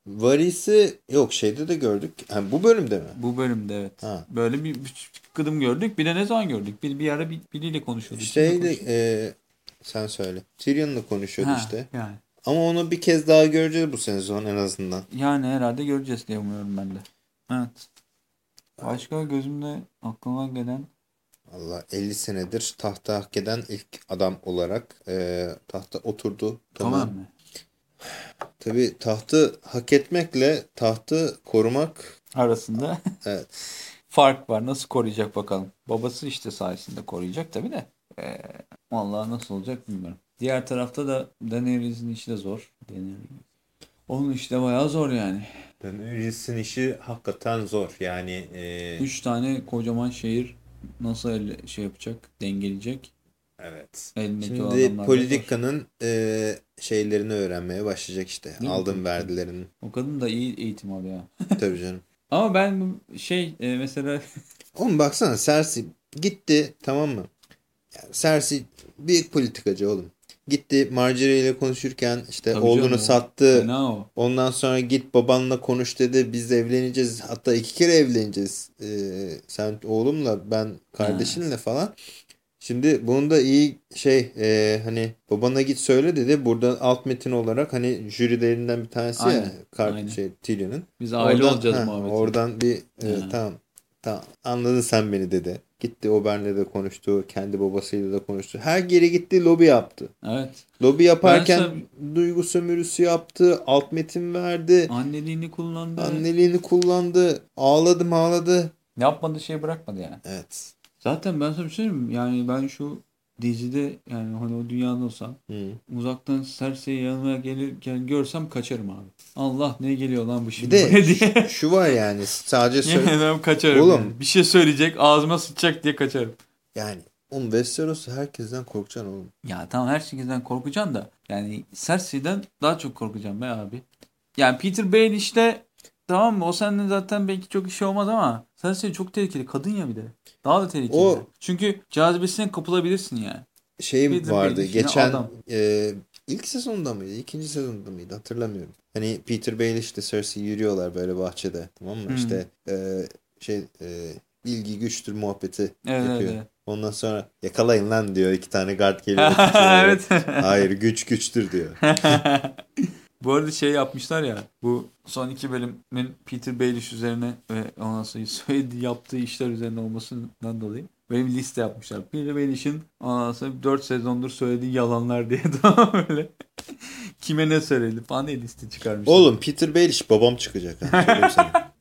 Varys'i yok şeyde de gördük. Ha, bu bölümde mi? Bu bölümde evet. Ha. Böyle bir, bir kıdım gördük. Bir de ne zaman gördük? Bir, bir ara bir, biriyle konuşuyorduk. Konuşuyorduk? e, sen söyle. Tyrion'la konuşuyordu Ha, işte. Yani. Ama onu bir kez daha göreceğiz bu sezon en azından. yani herhalde göreceğiz diye umuyorum ben de. Evet. Başka gözümde aklıma gelen Allah 50 senedir tahta hak eden ilk adam olarak e, tahta oturdu. Tamam. Tommen mi? Tabii tahtı hak etmekle tahtı korumak Arasında evet. fark var. Nasıl koruyacak bakalım. Babası işte sayesinde koruyacak tabii de. Ee, vallahi nasıl olacak bilmiyorum. Diğer tarafta da Daenerys'in işi de zor. Daenerys. Onun işi de bayağı zor yani. Daenerys'in işi hakikaten zor. Yani e, Üç tane kocaman şehir nasıl elle- şey yapacak, dengeleyecek. evet. Elindeki Şimdi politikanın e, şeylerini öğrenmeye başlayacak işte. mi? Aldım verdilerini. O kadın da iyi eğitim alıyor. ha. Tabii canım. Ama ben bu şey e, mesela Oğlum baksana Cersei gitti tamam mı? Yani Cersei büyük politikacı oğlum. Gitti Marjorie ile konuşurken işte Tabii oğlunu canım, sattı. Ondan sonra git babanla konuş dedi. Biz evleneceğiz. Hatta iki kere evleneceğiz. Ee, sen oğlumla ben kardeşinle falan. Şimdi bunu da iyi şey e, hani babana git söyle dedi. Burada alt metin olarak hani jürilerinden bir tanesi ya Aynen, kar, aynen. şey Tyrion'un. Biz aile Oradan- olacağız ha, muhabbeti. Oradan bir e, Ha. tamam tamam anladın sen beni dedi. Gitti Obern'le de konuştu. Kendi babasıyla da konuştu. Her yere gitti lobi yaptı. Evet. Lobi yaparken sana- duygu sömürüsü yaptı. Alt metin verdi. Anneliğini kullandı. Anneliğini kullandı. Ağladı ağladı. Yapmadığı şey bırakmadı yani. Evet. Zaten ben sana bir şey söyleyeyim? Yani ben şu dizide yani hani o dünyada olsam Hı. uzaktan Cersei yanıma gelirken görsem kaçarım abi. Allah ne geliyor lan bu Bir şimdi de buraya diye. şu var yani sadece söyle- ederim kaçarım. Oğlum. yani. Bir şey söyleyecek ağzıma sıçacak diye kaçarım. yani Oğlum Westeros herkesten korkacaksın oğlum. Ya tamam her şeyden korkacaksın da yani Cersei'den daha çok korkacağım be abi. Yani Peter Baelish işte tamam mı o seninle zaten belki çok işi olmaz ama Cersei çok tehlikeli. Kadın ya bir de. Daha da tehlikeli. O- Çünkü cazibesine kapılabilirsin yani. Şey Peter vardı geçen adam. e, ilk sezonda mıydı? ikinci sezonda mıydı? Hatırlamıyorum. Hani Peter Baelish işte Cersei yürüyorlar böyle bahçede. Tamam mı? Hmm. İşte e, şey e, bilgi güçtür muhabbeti Evet yapıyor. evet. Ondan sonra yakalayın lan diyor. iki tane guard geliyor. evet. Hayır güç güçtür diyor. Bu arada şey yapmışlar ya bu son iki bölümün Peter Baelish üzerine ve ondan sonra söylediği yaptığı işler üzerine olmasından dolayı bir liste yapmışlar. Peter Baelish'in ondan sonra 4 sezondur söylediği yalanlar diye tamam böyle. Kime ne söyledi falan diye liste çıkarmışlar. Oğlum Peter Baelish babam çıkacak. Sana.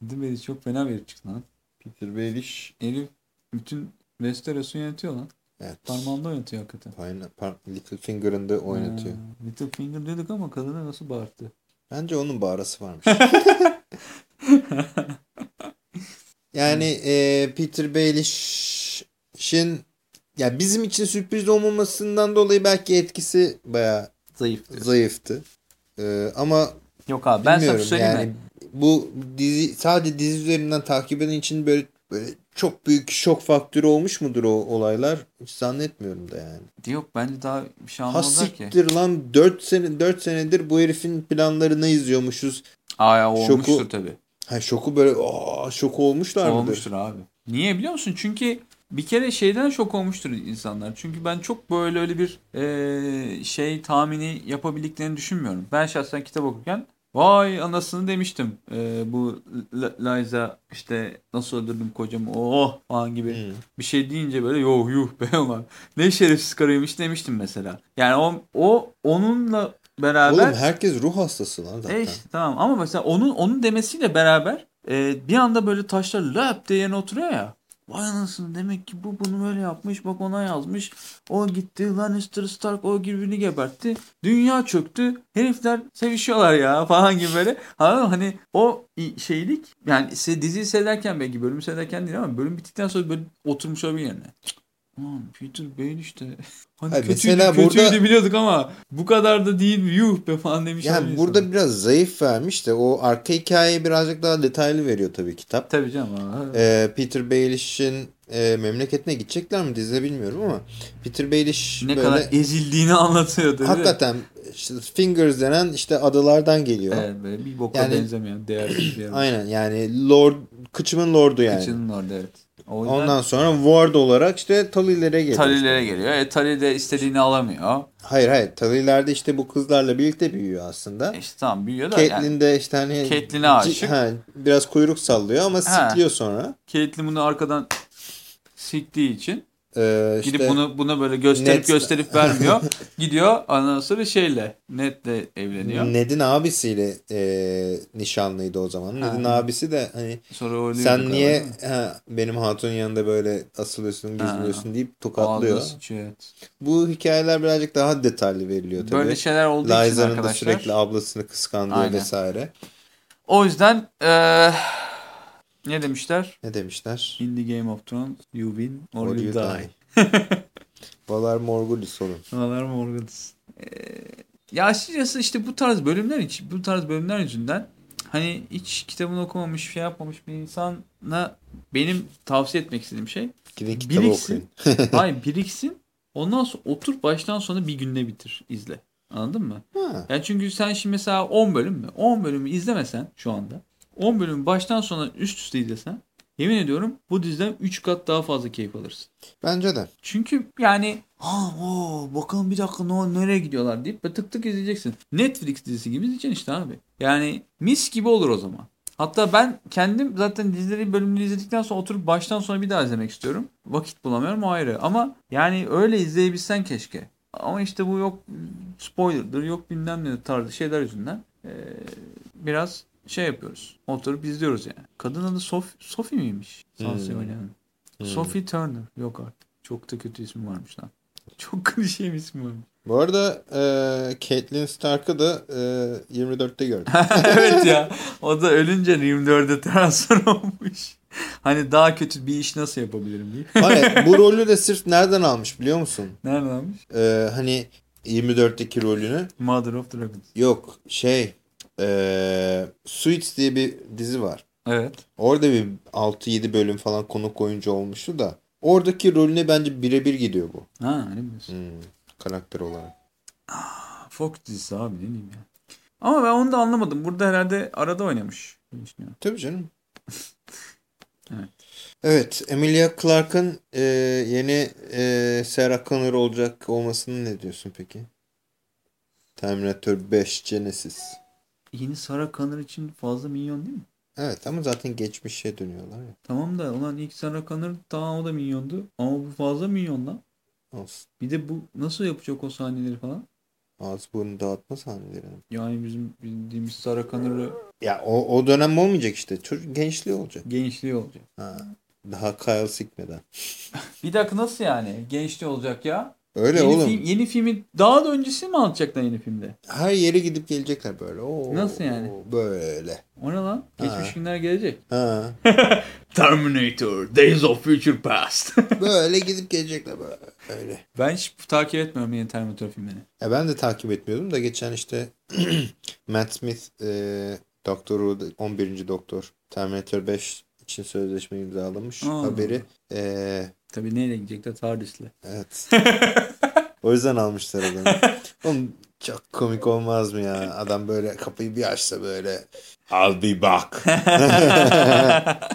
Peter Baelish çok fena bir çıktı lan. Peter Baelish Herif bütün Westeros'u yönetiyor lan. Evet. Parmağında yönetiyor hakikaten. Pine- Par- Littlefinger'ın da oynatıyor. Ha, Littlefinger dedik ama kadına nasıl bağırdı. Bence onun bağırası varmış. yani e, Peter Baelish'in ya bizim için sürpriz olmamasından dolayı belki etkisi baya Zayıf. zayıftı. E, ama Yok abi ben sana söyleyeyim yani mi? bu dizi sadece dizi üzerinden takip eden için böyle böyle çok büyük şok faktörü olmuş mudur o olaylar? Hiç zannetmiyorum da yani. Yok bence daha bir şey anlamazlar ki. siktir lan 4 sene 4 senedir bu herifin planlarını izliyormuşuz. Aa ya, o Şoku- olmuştur tabii. Ha şoku böyle aa şok olmuşlar mıdır? Olmuştur abi. Niye biliyor musun? Çünkü bir kere şeyden şok olmuştur insanlar. Çünkü ben çok böyle öyle bir eee, şey tahmini yapabildiklerini düşünmüyorum. Ben şahsen kitap okurken vay anasını demiştim. Eee, bu Liza işte nasıl öldürdüm kocamı oh falan gibi Hmm. bir şey deyince böyle yuh yuh be ulan ne şerefsiz karıymış demiştim mesela. Yani o, o onunla beraber Oğlum herkes ruh hastası lan zaten. E işte, tamam ama mesela onun onun demesiyle beraber e, bir anda böyle taşlar löp diye yerine oturuyor ya. Vay anasını demek ki bu bunu böyle yapmış bak ona yazmış. O gitti Lannister Stark o birbirini gebertti. Dünya çöktü. Herifler sevişiyorlar ya falan gibi böyle. Ha, hani o şeylik yani diziyi seyrederken belki bölümü seyrederken değil ama bölüm bittikten sonra böyle oturmuş olabilir yerine. Aman Peter Baelish de hani Hayır, kötüydü, mesela kötüydü burada- biliyorduk ama bu kadar da değil yuh be falan demiş Yani burada sonra. biraz zayıf vermiş de o arka hikayeyi birazcık daha detaylı veriyor tabii kitap. Tabii canım. Ee, Peter Baelish'in e, memleketine gidecekler mi dizide bilmiyorum ama Peter Baelish ne böyle kadar ezildiğini anlatıyor tabii. hakikaten işte Fingers denen işte adalardan geliyor. Evet böyle bir boka Yani- benzemeyen değersiz bir yer. Aynen yani Lord kıçımın lordu yani. Kıçının orada evet. O yüzden Ondan sonra Ward olarak işte Tully'lere geliyor. Talilere geliyor. E, Tali de istediğini alamıyor. Hayır hayır Tully'lerde işte bu kızlarla birlikte büyüyor aslında. E, İşte tamam büyüyor da yani. Catelyn de işte hani Catelyn'e ci- aşık. ha, biraz kuyruk sallıyor ama Ha. sikliyor sonra. Caitlyn bunu arkadan siktiği için Ee, gidip işte bunu buna böyle gösterip Ned- gösterip vermiyor. Gidiyor sonra şeyle Ned'le evleniyor. Ned'in abisiyle e, nişanlıydı o zaman. Ned'in Ha. abisi de hani sen niye ha, benim hatunun yanında böyle asılıyorsun, gizliyorsun deyip tokatlıyor. Sıçıyor, evet. Bu hikayeler birazcık daha detaylı veriliyor tabii. Böyle şeyler olduğu için Liza'nın da arkadaşlar. sürekli ablasını kıskandığı Aynen. vesaire. O yüzden eee, ne demişler? Ne demişler? In the Game of Thrones you win or, Or you, you die. die. Valar Morghulis oğlum. Valar Morghulis. Ee, ya açıkçası işte bu tarz bölümler için, bu tarz bölümler yüzünden hani hiç kitabını okumamış, şey yapmamış bir insana benim tavsiye etmek istediğim şey Gidin kitabı Biriksin. okuyun. hayır biriksin. Ondan sonra otur baştan sona bir günde bitir, izle. Anladın mı? Ha. Yani çünkü sen şimdi mesela 10 bölüm mü? 10 bölümü izlemesen şu anda 10 bölümü baştan sona üst üste izlesen yemin ediyorum bu diziden 3 kat daha fazla keyif alırsın. Bence de. Çünkü yani ha o bakalım bir dakika ne nereye gidiyorlar deyip tık tık izleyeceksin. Netflix dizisi gibi izleyeceksin işte abi. Yani mis gibi olur o zaman. Hatta ben kendim zaten dizileri bölümünü izledikten sonra oturup baştan sona bir daha izlemek istiyorum. Vakit bulamıyorum o ayrı. Ama yani öyle izleyebilsen keşke. Ama işte bu yok spoiler'dır yok bilmem ne tarzı şeyler yüzünden eee, biraz şey yapıyoruz. Oturup izliyoruz yani. Kadın adı Sof Sophie miymiş? Sansa Hmm. oynayan. Hmm. Sophie Turner. Yok artık. Çok da kötü ismi varmış lan. Çok klişe bir ismi varmış. Bu arada e, Caitlyn Stark'ı da e, 24'te gördüm. evet ya. O da ölünce 24'e transfer olmuş. Hani daha kötü bir iş nasıl yapabilirim diye. Hayır, bu rolü de sırf nereden almış biliyor musun? Nereden almış? E, hani 24'teki rolünü. Mother of Dragons. Yok şey e, Suits diye bir dizi var. Evet. Orada bir 6-7 bölüm falan konuk oyuncu olmuştu da. Oradaki rolüne bence birebir gidiyor bu. Ha ne biliyorsun. Hmm, karakter olarak. Fox dizisi abi ne diyeyim ya. Ama ben onu da anlamadım. Burada herhalde arada oynamış. Tabii canım. Evet. Evet, Emilia Clarke'ın e, yeni e, Sarah Connor olacak olmasını ne diyorsun peki? Terminator 5 Genesis. Yeni Sarah Connor için fazla milyon değil mi? Evet ama zaten geçmişe dönüyorlar ya. Tamam da ulan ilk Sarah Connor tamam o da milyondu. Ama bu fazla milyon lan. Olsun. Bir de bu nasıl yapacak o sahneleri falan? Ağız burnu dağıtma sahnelerini. Yani bizim bildiğimiz Sarah Connor'ı Ya o, o dönem olmayacak işte. Çocuk gençliği olacak. gençliği olacak. Ha. Daha Kyle Sickmeden. Bir dakika nasıl yani? Gençliği olacak ya. Öyle yeni, oğlum. film, yeni filmi daha da öncesi mi alacaklar yeni filmde? Her yere gidip gelecekler böyle. Oo, Nasıl yani? Böyle. O ne lan? Geçmiş Ha. günler gelecek. Ha. Terminator, Days of Future Past. Böyle gidip gelecekler böyle. Öyle. ben hiç takip etmiyorum yeni Terminator filmlerini. Ya ben de takip etmiyordum da geçen işte Matt Smith e, Doktor Who 11. Doktor Terminator 5 için sözleşme imzalamış Aa. haberi. E, Tabii neyle gidecekler? TARDIS'le. evet. o yüzden almışlar adamı. Oğlum çok komik olmaz mı ya? Adam böyle kapıyı bir açsa böyle I'll be back.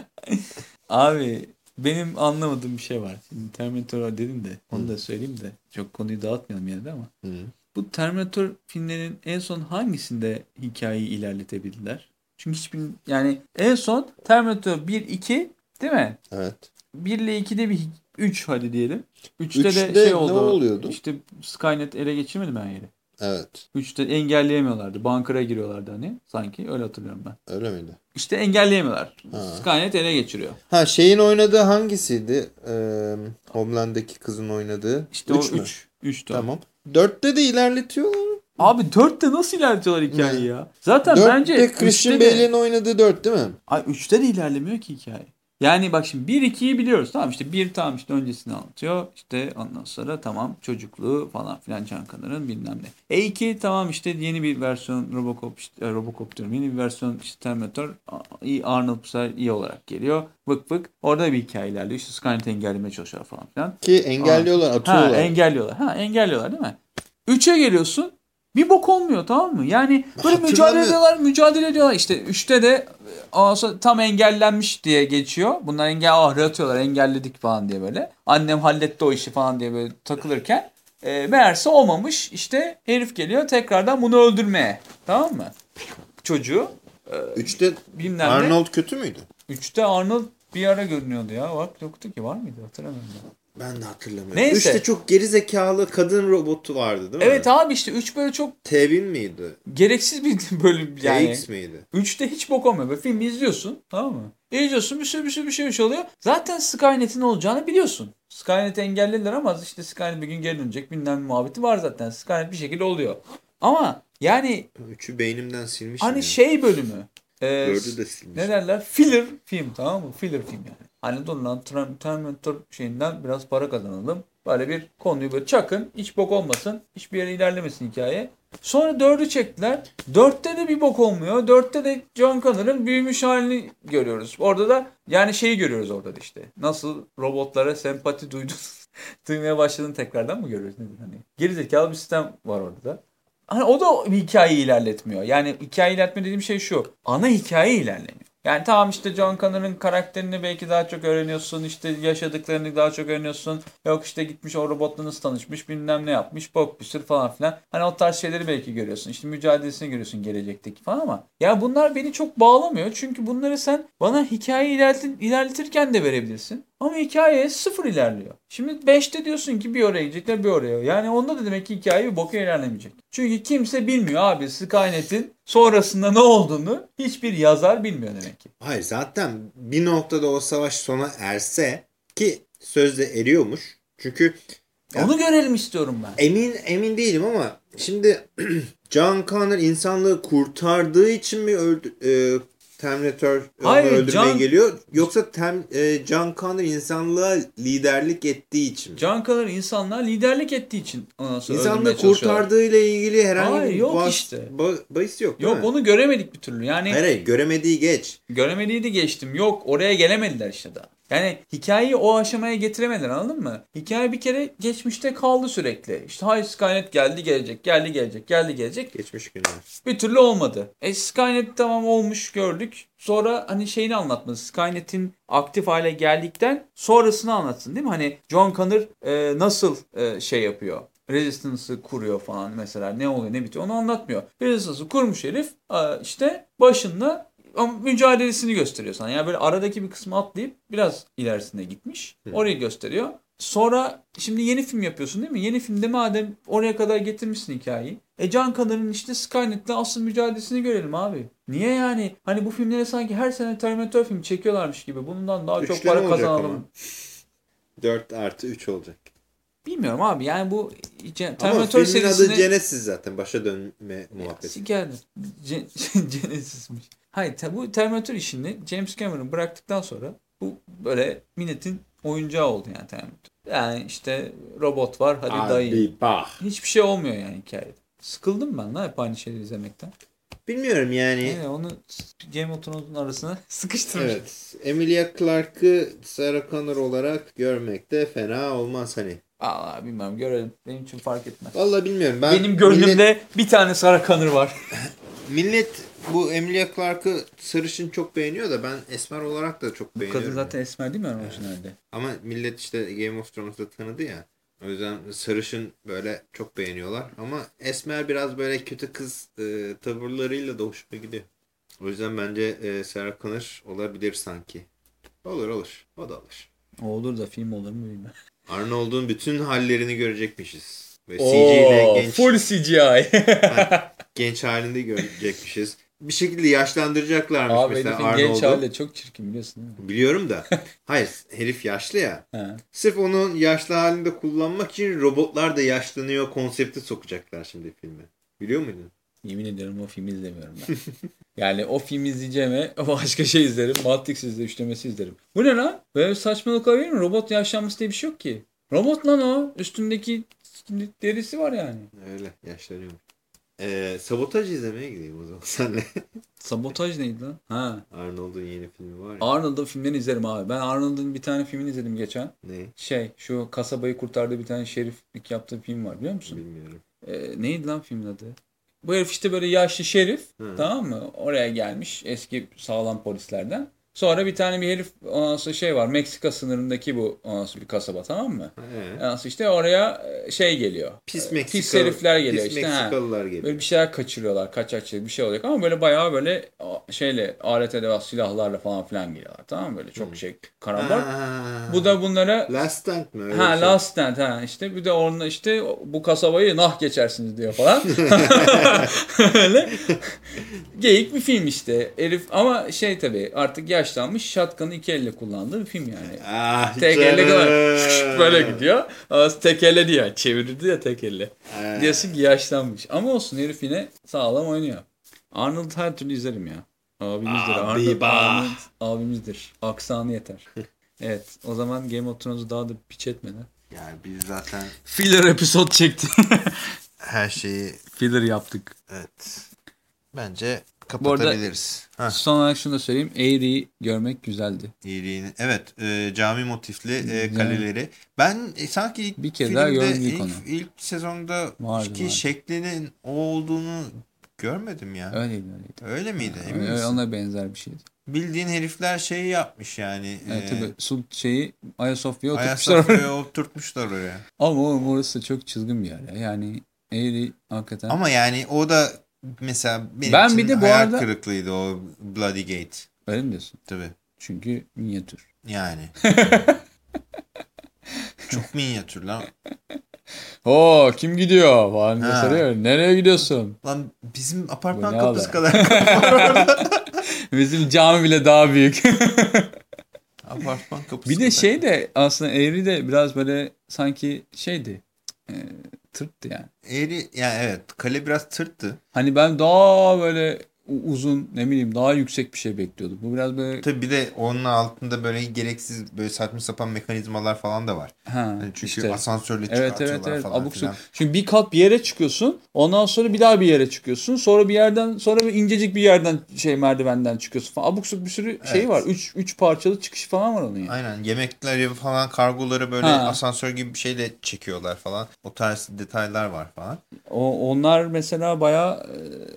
Abi benim anlamadığım bir şey var. Şimdi Terminator dedim de onu da söyleyeyim de çok konuyu dağıtmayalım yine de ama. Hı. Bu Terminator filmlerinin en son hangisinde hikayeyi ilerletebildiler? Çünkü hiçbir yani en son Terminator 1 2 değil mi? Evet. 1 ile 2'de bir 3 hadi diyelim. 3'te de Üçte şey ne oldu. oluyordu? İşte Skynet ele geçirmedi mi her yeri? Evet. 3'te engelleyemiyorlardı. Bankara giriyorlardı hani. Sanki öyle hatırlıyorum ben. Öyle miydi? İşte engelleyemiyorlar. Ha. Skynet ele geçiriyor. Ha şeyin oynadığı hangisiydi? Ee, Homeland'daki kızın oynadığı. İşte Üç o mü? 3. 3 Tamam. Dörtte de ilerletiyorlar. Abi 4'te nasıl ilerletiyorlar hikayeyi ya? Zaten Dörtte bence Christian 3'te de, Bale'in oynadığı dört değil mi? Ay 3'te de ilerlemiyor ki hikaye. Yani bak şimdi 1-2'yi biliyoruz tamam işte 1 tamam işte öncesini anlatıyor. İşte ondan sonra tamam çocukluğu falan filan Can Kanar'ın bilmem ne. E2 tamam işte yeni bir versiyon Robocop işte, e, Robocop diyorum yeni bir versiyon işte Terminator Arnold bu sefer iyi olarak geliyor. Vık vık orada bir hikaye ilerliyor. İşte Skynet engellemeye çalışıyor falan filan. Ki engelliyorlar, Ha atıyorlar. engelliyorlar. Ha engelliyorlar değil mi? 3'e geliyorsun. Bir bok olmuyor tamam mı? Yani böyle mücadele ediyorlar, mücadele ediyorlar. İşte 3'te de sonra tam engellenmiş diye geçiyor. Bunlar engel ah atıyorlar engelledik falan diye böyle. Annem halletti o işi falan diye böyle takılırken e, meğerse olmamış. İşte herif geliyor tekrardan bunu öldürmeye. Tamam mı? Çocuğu Üçte bilmem. Arnold kötü müydü? 3'te Arnold bir ara görünüyordu ya. Bak yoktu ki var mıydı hatırlamıyorum. ben. Ben de hatırlamıyorum. Neyse. Üçte çok geri zekalı kadın robotu vardı değil mi? Evet abi işte 3 böyle çok Tevin miydi? gereksiz bir bölüm yani. TX miydi? 3'te hiç bok olmuyor. Böyle film izliyorsun tamam mı? İzliyorsun bir sürü bir sürü bir şey, bir şey oluyor. Zaten Skynet'in olacağını biliyorsun. Skynet'i engellediler ama işte Skynet bir gün geri dönecek bilmem muhabbeti var zaten. Skynet bir şekilde oluyor. Ama yani Üçü beynimden silmişim. hani ya. şey bölümü. e, Dördü de silmiş. ne derler? Filler film tamam mı? Filler film yani. Hani dur lan Ter- Terminator şeyinden biraz para kazanalım. Böyle bir konuyu böyle çakın. Hiç bok olmasın. Hiçbir yere ilerlemesin hikaye. Sonra dördü çektiler. Dörtte de bir bok olmuyor. Dörtte de John Connor'ın büyümüş halini görüyoruz. Orada da yani şeyi görüyoruz orada da işte. Nasıl robotlara sempati duydun. duymaya başladın tekrardan mı görüyoruz? Nedir? Hani gerizekalı bir sistem var orada da. Hani o da bir hikayeyi ilerletmiyor. Yani hikaye ilerletme dediğim şey şu. Ana hikaye ilerlemiyor. Yani tamam işte John Connor'ın karakterini belki daha çok öğreniyorsun. işte yaşadıklarını daha çok öğreniyorsun. Yok işte gitmiş o robotla nasıl tanışmış bilmem ne yapmış. Bok bir sürü falan filan. Hani o tarz şeyleri belki görüyorsun. İşte mücadelesini görüyorsun gelecekteki falan ama. Ya bunlar beni çok bağlamıyor. Çünkü bunları sen bana hikaye ilerletir, ilerletirken de verebilirsin. Ama hikaye sıfır ilerliyor. Şimdi 5'te diyorsun ki bir oraya gidecekler bir oraya. Yani onda da demek ki hikaye bir boka ilerlemeyecek. Çünkü kimse bilmiyor abi Skynet'in sonrasında ne olduğunu hiçbir yazar bilmiyor demek ki. Hayır zaten bir noktada o savaş sona erse ki sözde eriyormuş. Çünkü Onu görelim istiyorum ben. Emin emin değilim ama şimdi John Connor insanlığı kurtardığı için mi öldü, e, Terminator onu Hayır, öldürmeye John- geliyor yoksa tem, e, John Connor insanlığa liderlik ettiği için mi? Can Kalır insanlığa liderlik ettiği için ondan sonra İnsanlığı kurtardığıyla ilgili herhangi Hayır, bir yok bahs- işte. ba- bahis yok Yok mi? onu göremedik bir türlü. Yani Hayır, hayır göremediği geç. göremediği de geçtim. Yok oraya gelemediler işte daha. Yani hikayeyi o aşamaya getiremediler anladın mı? Hikaye bir kere geçmişte kaldı sürekli. İşte hayır Skynet geldi gelecek, geldi gelecek, geldi gelecek. Geçmiş günler. Bir türlü olmadı. E Skynet tamam olmuş gördük. Sonra hani şeyini anlatmadı. Skynet'in aktif hale geldikten sonrasını anlatsın değil mi? Hani John Connor e, nasıl e, şey yapıyor? Resistance'ı kuruyor falan mesela ne oluyor ne bitiyor onu anlatmıyor. Resistance'ı kurmuş herif e, işte başında ama mücadelesini gösteriyor sana. Yani böyle aradaki bir kısmı atlayıp biraz ilerisine gitmiş. Orayı gösteriyor. Sonra şimdi yeni film yapıyorsun değil mi? Yeni filmde madem oraya kadar getirmişsin hikayeyi. E Can Connor'ın işte Skynet'le asıl mücadelesini görelim abi. Niye yani? Hani bu filmlere sanki her sene Terminator filmi çekiyorlarmış gibi. Bundan daha çok Üçleme para kazanalım. ama. 4 artı 3 olacak. Bilmiyorum abi yani bu Ce- Ama Terminator filmin adı serisini... Genesis zaten. Başa dönme muhabbeti. Sikerdi. Ce- Genesis'miş. Hayır bu Terminator işini James Cameron bıraktıktan sonra bu böyle milletin oyuncağı oldu yani Terminator. Yani işte robot var hadi dayı. Abi bak. Hiçbir şey olmuyor yani hikayede. Sıkıldım ben lan hep aynı şeyleri izlemekten. Bilmiyorum yani. Yani onu Game of Thrones'un arasına sıkıştırmış. Evet. Emilia Clarke'ı Sarah Connor olarak görmek de fena olmaz hani. Aa bilmem görelim. Benim için fark etmez. Vallahi bilmiyorum. Ben Benim gönlümde Millet, bir tane Sarah Connor var. millet bu Emilia Clarke'ı sarışın çok beğeniyor da ben esmer olarak da çok Bu beğeniyorum. kadın zaten esmer değil mi orijinalde? Ama millet işte Game of Thrones'da tanıdı ya. O yüzden sarışın böyle çok beğeniyorlar. Ama esmer biraz böyle kötü kız e, tavırlarıyla da hoşuma gidiyor. O yüzden bence e, Sarah Connor olabilir sanki. Olur olur. O da olur. O olur da film olur mu bilmem. Arnold'un bütün hallerini görecekmişiz. Ve CG ile Oo, genç, full CGI. genç halinde görecekmişiz. Bir şekilde yaşlandıracaklarmış Abi mesela herifin genç Arnold'u. hali çok çirkin biliyorsun değil mi? Biliyorum da. Hayır herif yaşlı ya. Ha. Sırf onun yaşlı halinde kullanmak için robotlar da yaşlanıyor konsepti sokacaklar şimdi filme. Biliyor muydun? Yemin ederim o filmi izlemiyorum ben. yani o filmi izleyeceğime başka şey izlerim. Matrix izle, üçlemesi izlerim. Bu ne lan? Böyle saçmalık olabilir mi? Robot yaşlanması diye bir şey yok ki. Robot lan o. Üstündeki derisi var yani. Öyle yaşlanıyor. Ee, sabotaj izlemeye gideyim o zaman senle. Sabotaj neydi lan? Ha. Arnold'un yeni filmi var ya. Arnold'un filmlerini izlerim abi. Ben Arnold'un bir tane filmini izledim geçen. ne? Şey şu kasabayı kurtardığı bir tane şeriflik yaptığı film var biliyor musun? Bilmiyorum. Ee, neydi lan filmin adı? Bu herif işte böyle yaşlı şerif Hı. tamam mı? Oraya gelmiş eski sağlam polislerden. Sonra bir tane bir herif sonra şey var Meksika sınırındaki bu sonra bir kasaba tamam mı? He. Sonra işte oraya e, şey geliyor. Pis E, Meksikalı. Pis herifler geliyor pis işte. Meksikalılar geliyor. Böyle bir şeyler kaçırıyorlar. Kaçakçılık bir şey olacak ama böyle bayağı böyle şeyle alet edevat silahlarla falan filan geliyorlar. Tamam mı? Böyle çok şey karambar. Aa, Bu da bunlara Last Stand mı? Öyle Ha şey. Last Stand ha işte bir de onunla işte bu kasabayı nah geçersiniz diyor falan. Öyle. Geyik bir film işte. Herif ama şey tabii artık yaşlanmış şatkanı iki elle kullandığı bir film yani. Ah, Tek elle canım. kadar böyle gidiyor. Ama tek elle diyor. Çevirdi ya tek elle. Ha. Diyorsun ki yaşlanmış. Ama olsun herif yine sağlam oynuyor. Arnold her türlü izlerim ya. Abimizdir. Abi Arnold. Arnold abimizdir. Aksanı yeter. evet o zaman Game of Thrones'u daha da piç etmeden. Yani biz zaten Filler episode çekti. her şeyi Filler yaptık. evet bence Bu arada- kapatabiliriz. Ha, Son olarak şunu da söyleyeyim. Airy'i görmek güzeldi. iyiliğini. Evet e, cami motifli e, kaleleri. Ben e, sanki ilk Bir kere daha filmde, gördüm ilk ilk, onu. ilk sezonda Vardı, ki vardı. şeklinin o olduğunu görmedim ya. Öyleydi öyleydi. Öyle miydi? Emin Öyle, misin? ona benzer bir şeydi. Bildiğin herifler şeyi yapmış yani. Evet e, tabii. Şeyi Ayasofya'ya oturtmuşlar. Ayasofya'ya oturtmuşlar oraya. Ama oğlum orası çok çılgın bir yer. ya. Yani Airy hakikaten. Ama yani o da mesela benim Ben için bir de bu arada- kırıklığıydı o Bloody Gate. Öyle mi diyorsun? Tabii. Çünkü minyatür. Yani. Çok minyatür lan. Oo kim gidiyor falan diye soruyor. Nereye gidiyorsun? Lan bizim apartman kapısı kadar. Bizim cami bile daha büyük. Apartman kapısı. Bir de kadar. şey de aslında Eğri de biraz böyle sanki şeydi. E, tırttı yani. Eğri yani evet kale biraz tırttı. Hani ben daha böyle uzun ne bileyim daha yüksek bir şey bekliyordum. Bu biraz böyle Tabii bir de onun altında böyle gereksiz böyle saçma sapan mekanizmalar falan da var. ha, Yani çünkü işte. asansörle Evet çıkartıyorlar evet evet falan abuk filan. Çünkü bir kat bir yere çıkıyorsun. Ondan sonra bir daha bir yere çıkıyorsun. Sonra bir yerden sonra bir incecik bir yerden şey merdivenden çıkıyorsun falan. Abuk bir sürü şey Evet. var. Üç, üç parçalı çıkışı falan var onun yani. Aynen yemekleri falan kargoları böyle Ha. asansör gibi bir şeyle çekiyorlar falan. O tarz detaylar var falan. O, onlar mesela bayağı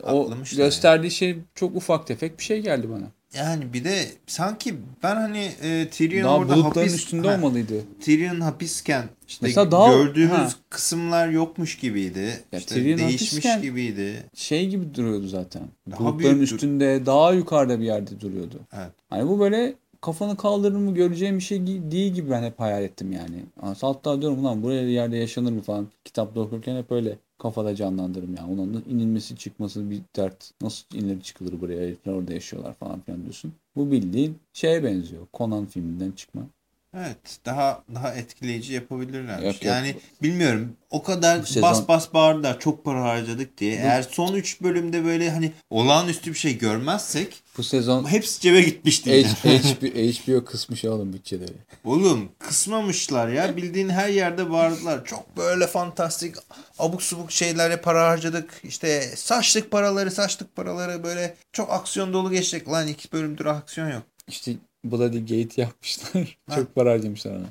e, o gösterdiği şey çok ufak tefek bir şey geldi bana. Yani bir de sanki ben hani e, Tyrion Daha orada hapis üstünde ha, olmalıydı. Tyrion hapisken işte Mesela daha- gördüğümüz ha. kısımlar yokmuş gibiydi. Ya işte Tyrion değişmiş gibiydi. Şey gibi duruyordu zaten. Daha Bulutların büyük dur- üstünde daha yukarıda bir yerde duruyordu. Evet. Hani bu böyle kafanı kaldırır mı göreceğim bir şey değil gibi ben hep hayal ettim yani. Hatta diyorum ulan buraya bir yerde yaşanır mı falan. Kitapta okurken hep öyle kafada canlandırırım yani. Onun inilmesi çıkması bir dert. Nasıl inilir çıkılır buraya herifler orada yaşıyorlar falan filan diyorsun. Bu bildiğin şeye benziyor. Conan filminden çıkma. Evet, daha daha etkileyici yapabilirler. Yok, yok. yani bilmiyorum. O kadar Bu sezon- bas bas bağırdılar. Çok para harcadık diye. Eğer son 3 bölümde böyle hani olağanüstü bir şey görmezsek Bu sezon hepsi cebe gitmiş H-. HBO, HBO kısmış oğlum bütçeleri. Oğlum kısmamışlar ya. Bildiğin her yerde bağırdılar. Çok böyle fantastik abuk subuk şeylere para harcadık. İşte saçlık paraları saçlık paraları böyle çok aksiyon dolu geçecek. Lan iki bölümdür aksiyon yok. İşte Bloody Gate yapmışlar. Ha. Çok para harcamışlar ona.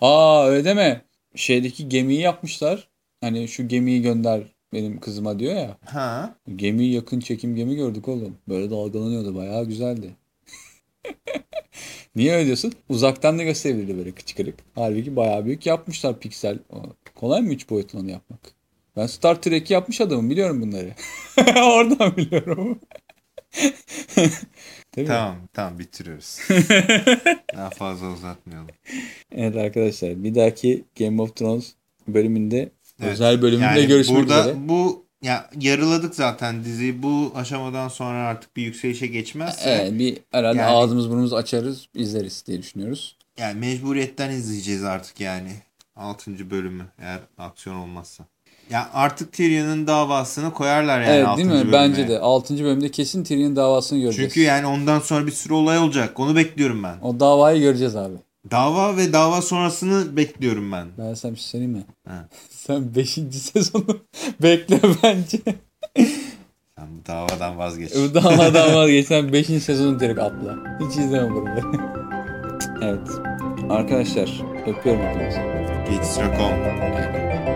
Aa öyle deme. Şeydeki gemiyi yapmışlar. Hani şu gemiyi gönder benim kızıma diyor ya. Ha. Gemiyi yakın çekim gemi gördük oğlum. Böyle dalgalanıyordu. Bayağı güzeldi. Niye öyle diyorsun? Uzaktan da gösterebilirdi böyle küçük kırık. Halbuki bayağı büyük yapmışlar piksel. Kolay mı 3 boyutlu onu yapmak? Ben Star Trek'i yapmış adamım biliyorum bunları. Oradan biliyorum. Değil mi? Tamam tamam bitiriyoruz. Daha fazla uzatmayalım. Evet arkadaşlar bir dahaki Game of Thrones bölümünde Evet. özel bölümünde Yani görüşmek burada üzere. bu ya yarıladık zaten diziyi. Bu aşamadan sonra artık bir yükselişe geçmezse Evet bir herhalde Yani- ağzımız burnumuzu açarız izleriz diye düşünüyoruz. yani mecburiyetten izleyeceğiz artık yani. 6. bölümü eğer aksiyon olmazsa. Ya artık Tyrion'un davasını koyarlar yani evet 6. değil mi? bölüme. Bence de 6. bölümde kesin Tyrion davasını göreceğiz. Çünkü yani ondan sonra bir sürü olay olacak. Onu bekliyorum ben. O davayı göreceğiz abi. Dava ve dava sonrasını bekliyorum ben. Ben sana bir şey söyleyeyim mi? Ha. Sen 5. sezonu bekle bence. Sen bu davadan vazgeç. Bu davadan vazgeç. Sen 5. sezonu direkt atla. Hiç izleme bunu. evet. Arkadaşlar öpüyorum hepinizi. Gates.com Aynen.